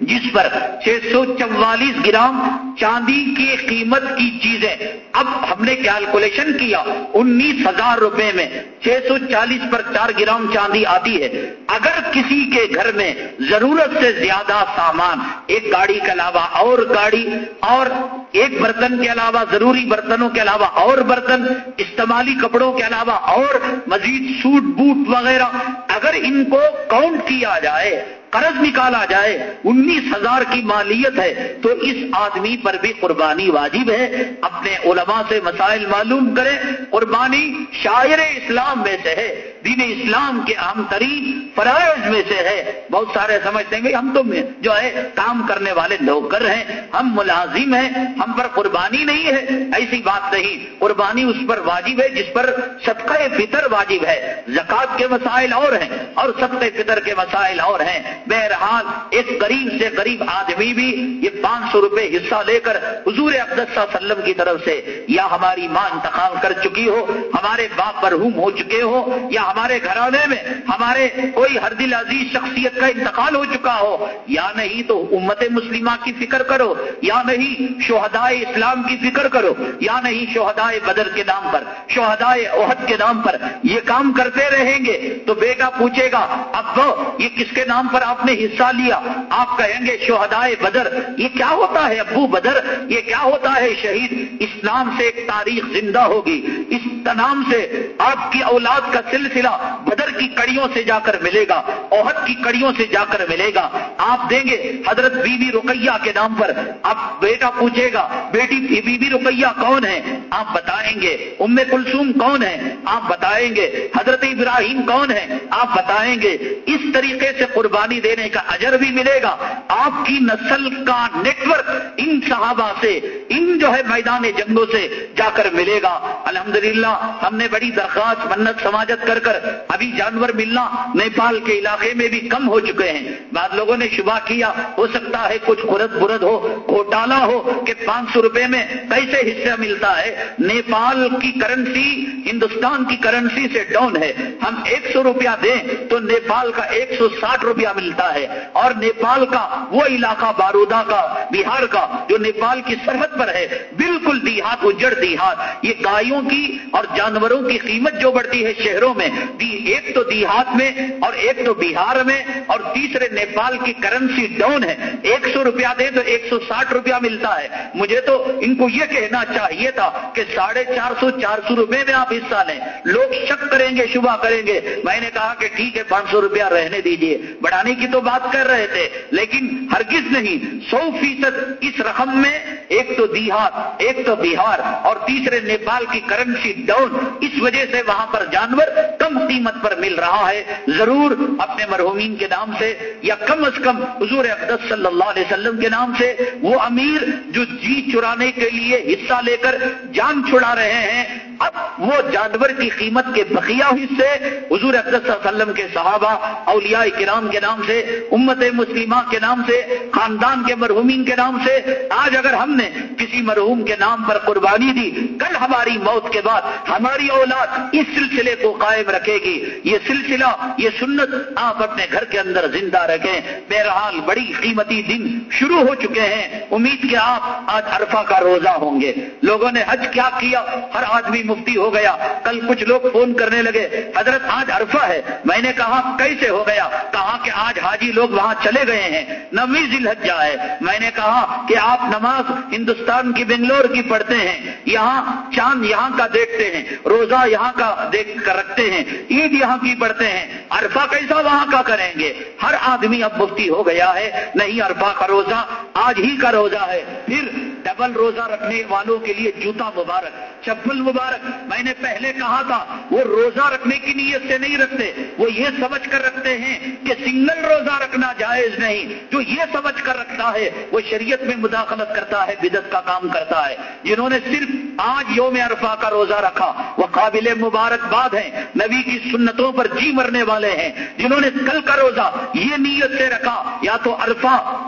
جس پر چھ سو چوالیس گرام چاندی کی قیمت کی چیزیں اب ہم نے کیلکولیشن کیا، انیس ہزار روپے میں چھ سو چالیس پر چار گرام چاندی آتی ہے۔ اگر کسی کے گھر میں ضرورت سے زیادہ سامان، ایک گاڑی کے علاوہ اور گاڑی، اور ایک برتن کے علاوہ، ضروری برتنوں کے علاوہ اور برتن، استعمالی کپڑوں کے علاوہ اور مزید سوٹ بوٹ وغیرہ، اگر ان کو کاؤنٹ کیا جائے قرض نکالا جائے، انیس ہزار کی مالیت ہے، تو اس آدمی پر بھی قربانی واجب ہے۔ اپنے علماء سے مسائل معلوم کرے قربانی شاعر اسلام میں سے ہے، دین اسلام کے اہم ترین فرائض میں سے ہے۔ بہت سارے سمجھتے ہیں ہم تو جو ہے کام کرنے والے نوکر ہیں، ہم ملازم ہیں، ہم پر قربانی نہیں ہے۔ ایسی بات نہیں، قربانی اس پر واجب ہے جس پر صدقہ فطر واجب ہے۔ زکات کے مسائل اور ہیں اور صدقہ فطر کے مسائل اور ہیں۔ بہرحال ایک غریب سے غریب آدمی بھی یہ پانچ سو روپے حصہ لے کر حضور اقدس وسلم کی طرف سے یا ہماری ماں انتقال کر چکی ہو، ہمارے باپ مرحوم ہو چکے ہو، یا ہمارے گھرانے میں ہمارے کوئی ہر دل عزیز شخصیت کا انتقال ہو چکا ہو، یا نہیں تو امت مسلمہ کی فکر کرو، یا نہیں شہدائے اسلام کی فکر کرو، یا نہیں شہدائے بدر کے نام پر شہدائے عہد کے نام پر یہ کام کرتے رہیں گے تو بیٹا پوچھے گا، اب یہ کس کے نام پر آپ نے حصہ لیا، آپ کہیں گے شہدائے بدر، یہ کیا ہوتا ہے ابو بدر؟ یہ کیا ہوتا ہے شہید؟ اسلام سے ایک تاریخ زندہ ہوگی، اس نام سے آپ کی اولاد کا سلسلہ بدر کی کڑیوں سے جا کر ملے گا عہد کی کڑیوں سے جا کر ملے گا۔ آپ دیں گے حضرت بی بی رقیہ کے نام پر اب بیٹا پوچھے گا، بیٹی بی بی رقیہ کون ہے؟ آپ بتائیں گے، ام کلثوم کون ہے؟ آپ بتائیں گے، حضرت ابراہیم کون ہے؟ آپ بتائیں گے۔ اس طریقے سے قربانی دینے کا اجر بھی ملے گا۔ آپ کی نسل کا نیٹ ورک ان صحابہ سے، ان جو ہے میدان جنگوں سے جا کر ملے گا۔ الحمدللہ، ہم نے بڑی درخواست، منت، سماجت کر کر ابھی جانور ملنا نیپال کے علاقے میں بھی کم ہو چکے ہیں۔ بعد لوگوں نے شبہ کیا، ہو سکتا ہے کچھ خرد برد ہو، گھوٹالا ہو کہ پانچ سو روپے میں کیسے حصہ ملتا ہے۔ نیپال کی کرنسی ہندوستان کی کرنسی سے ڈاؤن ہے۔ ہم ایک سو روپیہ دیں تو نیپال کا ایک سو ساٹھ روپیہ مل ملتا ہے اور نیپال کا وہ علاقہ بارودا کا، بہار کا، جو نیپال کی سرحد پر ہے، بالکل دیہات اجڑ دیہات۔ یہ گایوں کی اور جانوروں کی قیمت جو بڑھتی ہے شہروں میں ایک تو دیہات میں اور ایک تو بہار میں اور تیسرے نیپال کی کرنسی ڈاؤن ہے۔ ایک سو روپیہ دے تو ایک سو ساٹھ روپیہ ملتا ہے۔ مجھے تو ان کو یہ کہنا چاہیے تھا کہ ساڑھے چار سو چار سو روپے میں آپ حصہ لیں۔ لوگ شک کریں گے، شبہ کریں گے۔ میں نے کہا کہ ٹھیک ہے، پانچ سو روپیہ رہنے دیجیے بڑھانے کی تو بات کر رہے تھے، لیکن ہرگز نہیں۔ سو فیصد اس رقم میں ایک تو دیہات، ایک تو بہار اور تیسرے نیپال کی کرنسی ڈاؤن اس وجہ سے وہاں پر جانور کم قیمت پر مل رہا ہے۔ ضرور اپنے مرحومین کے نام سے یا کم از کم حضور اقدس صلی اللہ علیہ وسلم کے نام سے وہ امیر جو جی چرانے کے لیے حصہ لے کر جان چھڑا رہے ہیں، اب وہ جانور کی قیمت کے بقیہ حصے حضور اقدس صلی اللہ علیہ وسلم کے صحابہ، اولیاء کرام کے نام سے، امت مسلمہ کے نام سے، خاندان کے مرحومین کے نام سے، آج اگر ہم نے کسی مرحوم کے نام پر قربانی دی، کل ہماری موت کے بعد ہماری اولاد اس سلسلے کو قائم رکھے گی۔ یہ سلسلہ، یہ سنت آپ اپنے گھر کے اندر زندہ رکھیں۔ بہرحال بڑی قیمتی دن شروع ہو چکے ہیں۔ امید کہ آپ آج عرفہ کا روزہ ہوں گے۔ لوگوں نے حج کیا کیا، ہر آدمی مفتی ہو گیا۔ کل کچھ لوگ فون کرنے لگے، حضرت آج عرفہ ہے۔ میں نے کہا، کیسے ہو گیا؟ کہا کہ آج حاجی لوگ وہاں چلے گئے ہیں۔ نوی ذلحجہ ہے میں نے کہا کہ آپ نماز ہندوستان کی بنگلور کی پڑھتے ہیں۔ یہاں چاند یہاں کا دیکھتے ہیں۔ روزہ یہاں کا دیکھ کر رکھتے ہیں۔ عید یہاں کی پڑھتے ہیں۔ عرفہ کیسا وہاں کا کریں گے؟ ہر آدمی اب مفتی ہو گیا ہے۔ نہیں، عرفہ کا روزہ آج ہی کا روزہ ہے۔ پھر ڈبل روزہ رکھنے والوں کے لیے جوتا مبارک، چپل مبارک۔ میں نے پہلے کہا تھا، وہ روزہ رکھنے کی نیت سے نہیں رکھتے، وہ یہ سمجھ کر رکھتے ہیں کہ سنگل روزہ رکھنا جائز نہیں۔ جو یہ سمجھ کر رکھتا ہے، وہ شریعت میں مداخلت کرتا ہے بدت کا کام کرتا ہے۔ جنہوں نے صرف آج یوم عرفہ کا روزہ رکھا، وہ قابل مبارکباد ہیں۔ نبی کی سنتوں پر جی مرنے والے ہیں۔ جنہوں نے کل کا روزہ یہ نیت سے رکھا، یا تو عرفہ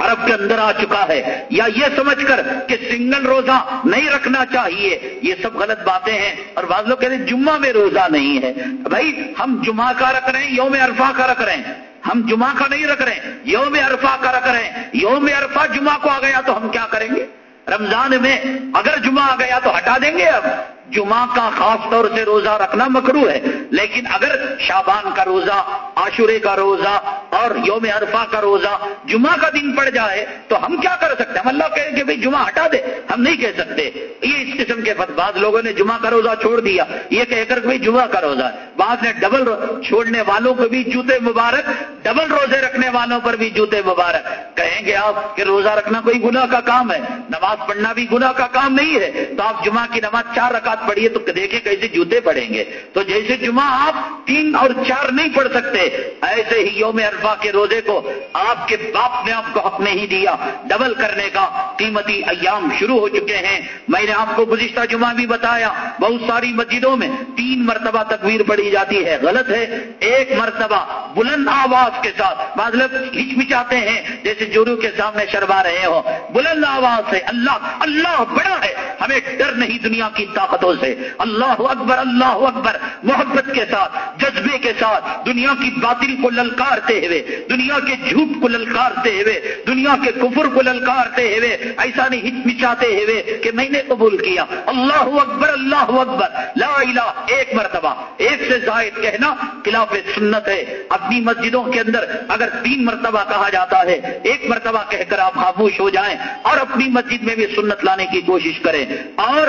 عرب کے اندر آ چکا ہے۔ یا یہ سمجھ کر کہ سنگل روزہ نہیں رکھنا چاہیے، یہ سب غلط باتیں ہیں اور بعض لوگ کہتے ہیں جمعہ میں روزہ نہیں ہے۔ بھائی، ہم جمعہ کا رکھ رہے ہیں، یوم عرفہ کا رکھ رہے ہیں۔ ہم جمعہ کا نہیں رکھ رہے ہیں، یوم عرفہ کا رکھ رہے ہیں۔ یوم عرفہ جمعہ کو آ گیا تو ہم کیا کریں گے؟ رمضان میں اگر جمعہ آ گیا تو ہٹا دیں گے اب۔ جمعہ کا خاص طور سے روزہ رکھنا مکرو ہے۔ لیکن اگر شابان کا روزہ، عاشورے کا روزہ اور یوم عرفہ کا روزہ جمعہ کا دن پڑ جائے، تو ہم کیا کر سکتے؟ ہیں ہم اللہ کہیں کہ جمعہ ہٹا دے۔ ہم نہیں کہہ سکتے۔ یہ اس قسم کے بعض لوگوں نے جمعہ کا روزہ چھوڑ دیا۔ یہ کہہ کر بھائی جمعہ کا روزہ ہے۔ بعض نے ڈبل چھوڑنے والوں کو بھی جوتے مبارک، ڈبل روزے رکھنے والوں پر بھی جوتے مبارک۔ کہیں گے آپ کہ روزہ رکھنا کوئی گناہ کا کام ہے؟ نماز پڑھنا بھی گناہ کا کام نہیں ہے۔ تو آپ جمعہ کی نماز چار رکعت پڑھیے تو دیکھیں کیسے جوتے پڑیں گے۔ تو جیسے جمعہ آپ تین اور چار نہیں پڑھ سکتے، ایسے ہی یوم الفا کے روزے کو آپ کے باپ نے آپ کو حق نہیں دیا۔ ڈبل کرنے کا قیمتی ایام شروع ہو چکے ہیں۔ میں نے آپ کو گزشتہ جمعہ بھی بتایا، بہت ساری مسجدوں میں تین مرتبہ تکبیر پڑھی جاتی ہے۔ غلط ہے، ایک مرتبہ بلند آواز کے ساتھ مطلب ہچمچاتے ہیں، جیسے جورو کے سامنے شرما رہے ہو۔ بلند آواز سے اللہ اللہ بڑا ہے، ہمیں ڈر نہیں دنیا کی طاقتوں سے اللہ اکبر اللہ اکبر۔ محبت کے ساتھ، جذبے کے ساتھ دنیا کی باطل کو للکارتے ہوئے، دنیا کے جھوٹ کو للکارتے ہوئے، دنیا کے کفر کو للکارتے ہوئے، ایسا نہیں ہچمچاتے ہوئے کہ میں نے قبول کیا۔ اللہ اکبر اللہ اکبر۔ لا الہ، ایک مرتبہ، ایک سے زائد کہنا خلاف سنت ہے۔ اپنی مسجدوں کے اندر اگر تین مرتبہ کہا جاتا ہے، ایک مرتبہ کہہ کر آپ خاموش ہو جائیں اور اپنی مسجد میں بھی سنت لانے کی کوشش کریں۔ اور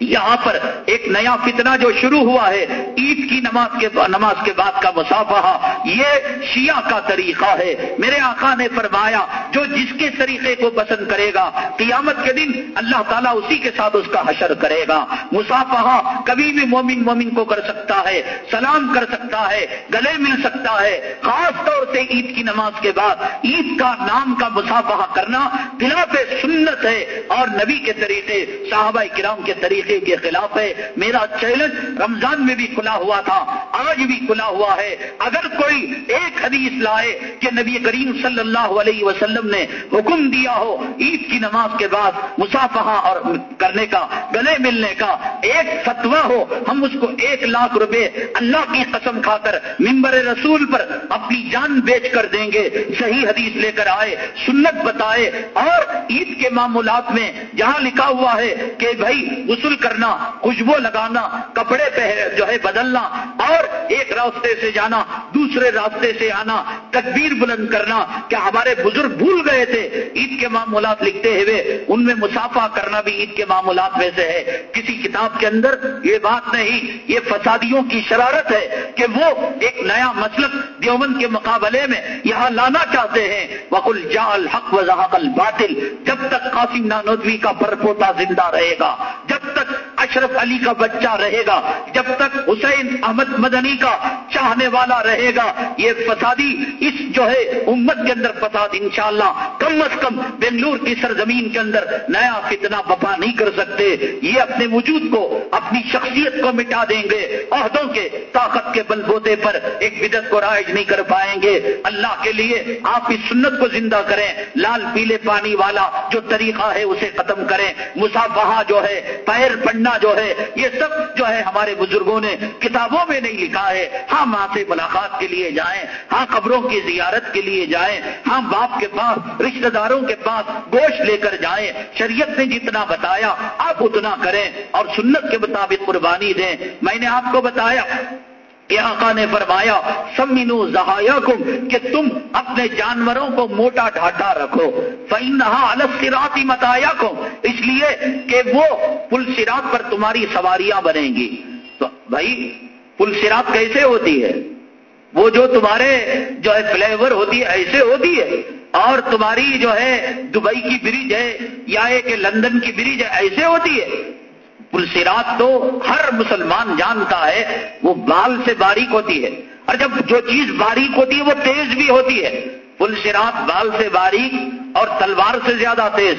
یہاں پر ایک نیا فتنہ جو شروع ہوا ہے، عید کی نماز کے نماز کے بعد کا مسافہ یہ شیعہ کا طریقہ ہے۔ میرے آقا نے فرمایا، جو جس کے طریقے کو پسند کرے گا، قیامت کے دن اللہ تعالیٰ اسی کے ساتھ اس کا حشر کرے گا۔ مسافہ کبھی بھی مومن مومن کو کر سکتا ہے، سلام کر سکتا ہے، گلے مل سکتا ہے۔ خاص طور سے عید کی نماز کے بعد، عید کا نام کا مسافہ کرنا خلاف سنت ہے۔ اور نبی کے طریقے، صحابہ کرام کے طریقے کے خلاف ہے۔ میرا چیلنج رمضان میں بھی کھلا ہوا تھا، آج بھی کھلا ہوا ہے۔ اگر کوئی ایک حدیث لائے کہ نبی کریم صلی اللہ علیہ وسلم نے حکم دیا ہو عید کی نماز کے بعد مسافہ اور کرنے کا، گلے ملنے کا، ایک فتوا ہو، ہم اس کو ایک لاکھ روپے اللہ کی قسم کھا کر ممبر رسول پر اپنی جان بیچ کر دیں گے۔ صحیح حدیث لے کر آئے، سنت بتائے اور عید کے معمولات میں جہاں لکھا ہوا ہے کہ بھائی غسل کرنا، خوشبو لگانا، کپڑے جو ہے بدلنا، اور ایک راستے سے جانا، دوسرے راستے سے آنا، تکبیر بلند کرنا کیا ہمارے بزرگ بھول گئے تھے۔ عید کے معمولات لکھتے ہوئے، ان میں مسافہ کرنا بھی عید کے معمولات میں سے ہے۔ کسی کتاب کے اندر یہ بات نہیں، یہ فسادیوں کی شرارت ہے کہ وہ ایک نیا مسلک دیومن کے مقابلے میں یہاں لانا چاہتے ہیں۔ وقل جال حق و الباطل۔ جب تک قاسم نانودوی کا پرپوتا زندہ رہے گا، جب تک اشرف علی کا بچہ رہے گا، جب تک حسین احمد مدنی کا چاہنے والا رہے گا، یہ فسادی اس جو ہے امت کے اندر فساد انشاءاللہ کم از کم بنگلور کی سرزمین کے اندر نیا فتنہ بپا نہیں کر سکتے۔ یہ اپنے وجود کو، اپنی شخصیت کو مٹا دیں گے۔ عہدوں کے، طاقت کے بل بوتے پر ایک بدت کو رائج نہیں کر پائیں گے۔ اللہ کے لیے آپ اس سنت کو زندہ کریں۔ لال پیلے پانی والا جو طریقہ ہے، اسے ختم کریں۔ مسافہ جو ہے، پیر پڑھنا جو ہے، یہ سب جو ہے ہمارے بزرگوں نے کتابوں میں نہیں لکھا ہے۔ ہاں ماں سے ملاقات کے لیے جائیں ہاں قبروں کی زیارت کے لیے جائیں ہاں باپ کے پاس، رشتہ داروں کے پاس گوشت لے کر جائیں۔ شریعت نے جتنا بتایا، آپ اتنا کریں اور سنت کے مطابق قربانی دیں۔ میں نے آپ کو بتایا کہ آقا نے فرمایا، سمینو زہایا کہ تم اپنے جانوروں کو موٹا ڈھاٹا رکھو۔ فنہا الگ سراتی متایا کو اس لیے کہ وہ پل سرات پر تمہاری سواریاں بنیں گی۔ تو بھائی، پل سرات کیسے ہوتی ہے؟ وہ جو تمہارے جو ہے فلیور ہوتی ہے، ایسے ہوتی ہے۔ اور تمہاری جو ہے دبئی کی برج ہے یا ایک لندن کی برج ہے، ایسے ہوتی ہے۔ پلسرات تو ہر مسلمان جانتا ہے، وہ بال سے باریک ہوتی ہے۔ اور جب جو چیز باریک ہوتی ہے، وہ تیز بھی ہوتی ہے۔ پلسرات بال سے باریک اور تلوار سے زیادہ تیز۔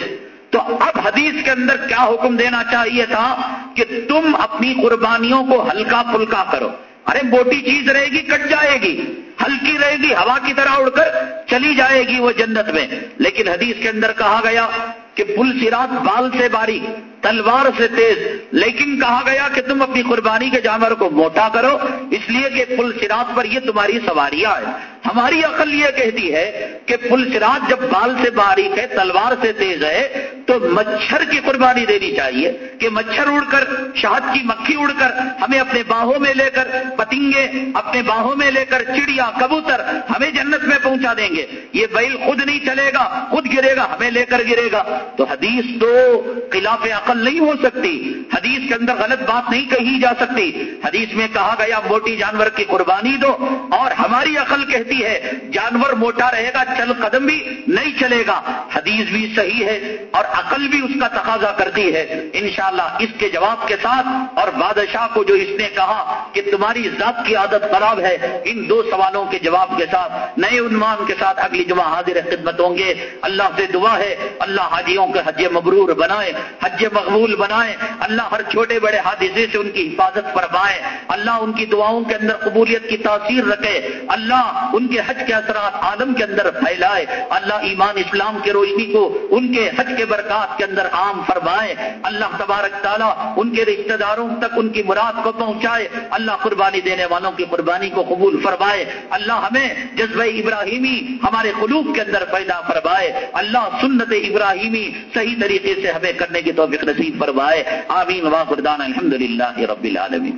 تو اب حدیث کے اندر کیا حکم دینا چاہیے تھا کہ تم اپنی قربانیوں کو ہلکا پھلکا کرو۔ ارے، موٹی چیز رہے گی، کٹ جائے گی۔ ہلکی رہے گی، ہوا کی طرح اڑ کر چلی جائے گی وہ جنت میں۔ لیکن حدیث کے اندر کہا گیا کہ پل سرات بال سے باری تلوار سے تیز۔ لیکن کہا گیا کہ تم اپنی قربانی کے جانور کو موٹا کرو، اس لیے کہ پل سرات پر یہ تمہاری سواریاں ہیں۔ ہماری عقل یہ کہتی ہے کہ پل سرات جب بال سے باریک ہے، تلوار سے تیز ہے، تو مچھر کی قربانی دینی چاہیے۔ کہ مچھر اڑ کر، شہد کی مکھی اڑ کر ہمیں اپنے باہوں میں لے کر پتنگے اپنے باہوں میں لے کر چڑیا، کبوتر ہمیں جنت میں پہنچا دیں گے۔ یہ بیل خود نہیں چلے گا، خود گرے گا، ہمیں لے کر گرے گا۔ تو حدیث تو خلاف عقل نہیں ہو سکتی۔ حدیث کے اندر غلط بات نہیں کہی جا سکتی۔ حدیث میں کہا گیا، موٹی جانور کی قربانی دو۔ اور ہماری عقل کہتی ہے، جانور موٹا رہے گا، چل قدم بھی نہیں چلے گا۔ حدیث بھی صحیح ہے اور عقل بھی اس کا تقاضا کرتی ہے۔ انشاءاللہ اس کے جواب کے ساتھ اور بادشاہ کو جو اس نے کہا کہ تمہاری ذات کی عادت خراب ہے، ان دو سوالوں کے جواب کے ساتھ نئے عنوان کے ساتھ اگلی جمعہ حاضر خدمت ہوں گے۔ اللہ سے دعا ہے، اللہ حاجیوں کے حج مبرور بنائے۔ حج مقبول بنائے، اللہ ہر چھوٹے بڑے حادثے سے ان کی حفاظت فرمائے، اللہ ان کی دعاؤں کے اندر قبولیت کی تاثیر رکھے، اللہ ان کے حج کے اثرات عالم کے اندر پھیلائے، اللہ ایمان اسلام کی روشنی کو ان کے حج کے برکات کے اندر عام فرمائے، اللہ تبارک تعالیٰ ان کے رشتہ داروں تک ان کی مراد کو پہنچائے، اللہ قربانی دینے والوں کی قربانی کو قبول فرمائے، اللہ ہمیں جذبہ ابراہیمی ہمارے قلوب کے اندر پیدا فرمائے، اللہ سنت ابراہیمی صحیح طریقے سے ہمیں کرنے کی توفیق نصیب فرمائے. آمین. واخردان الحمد للہ رب العالمین.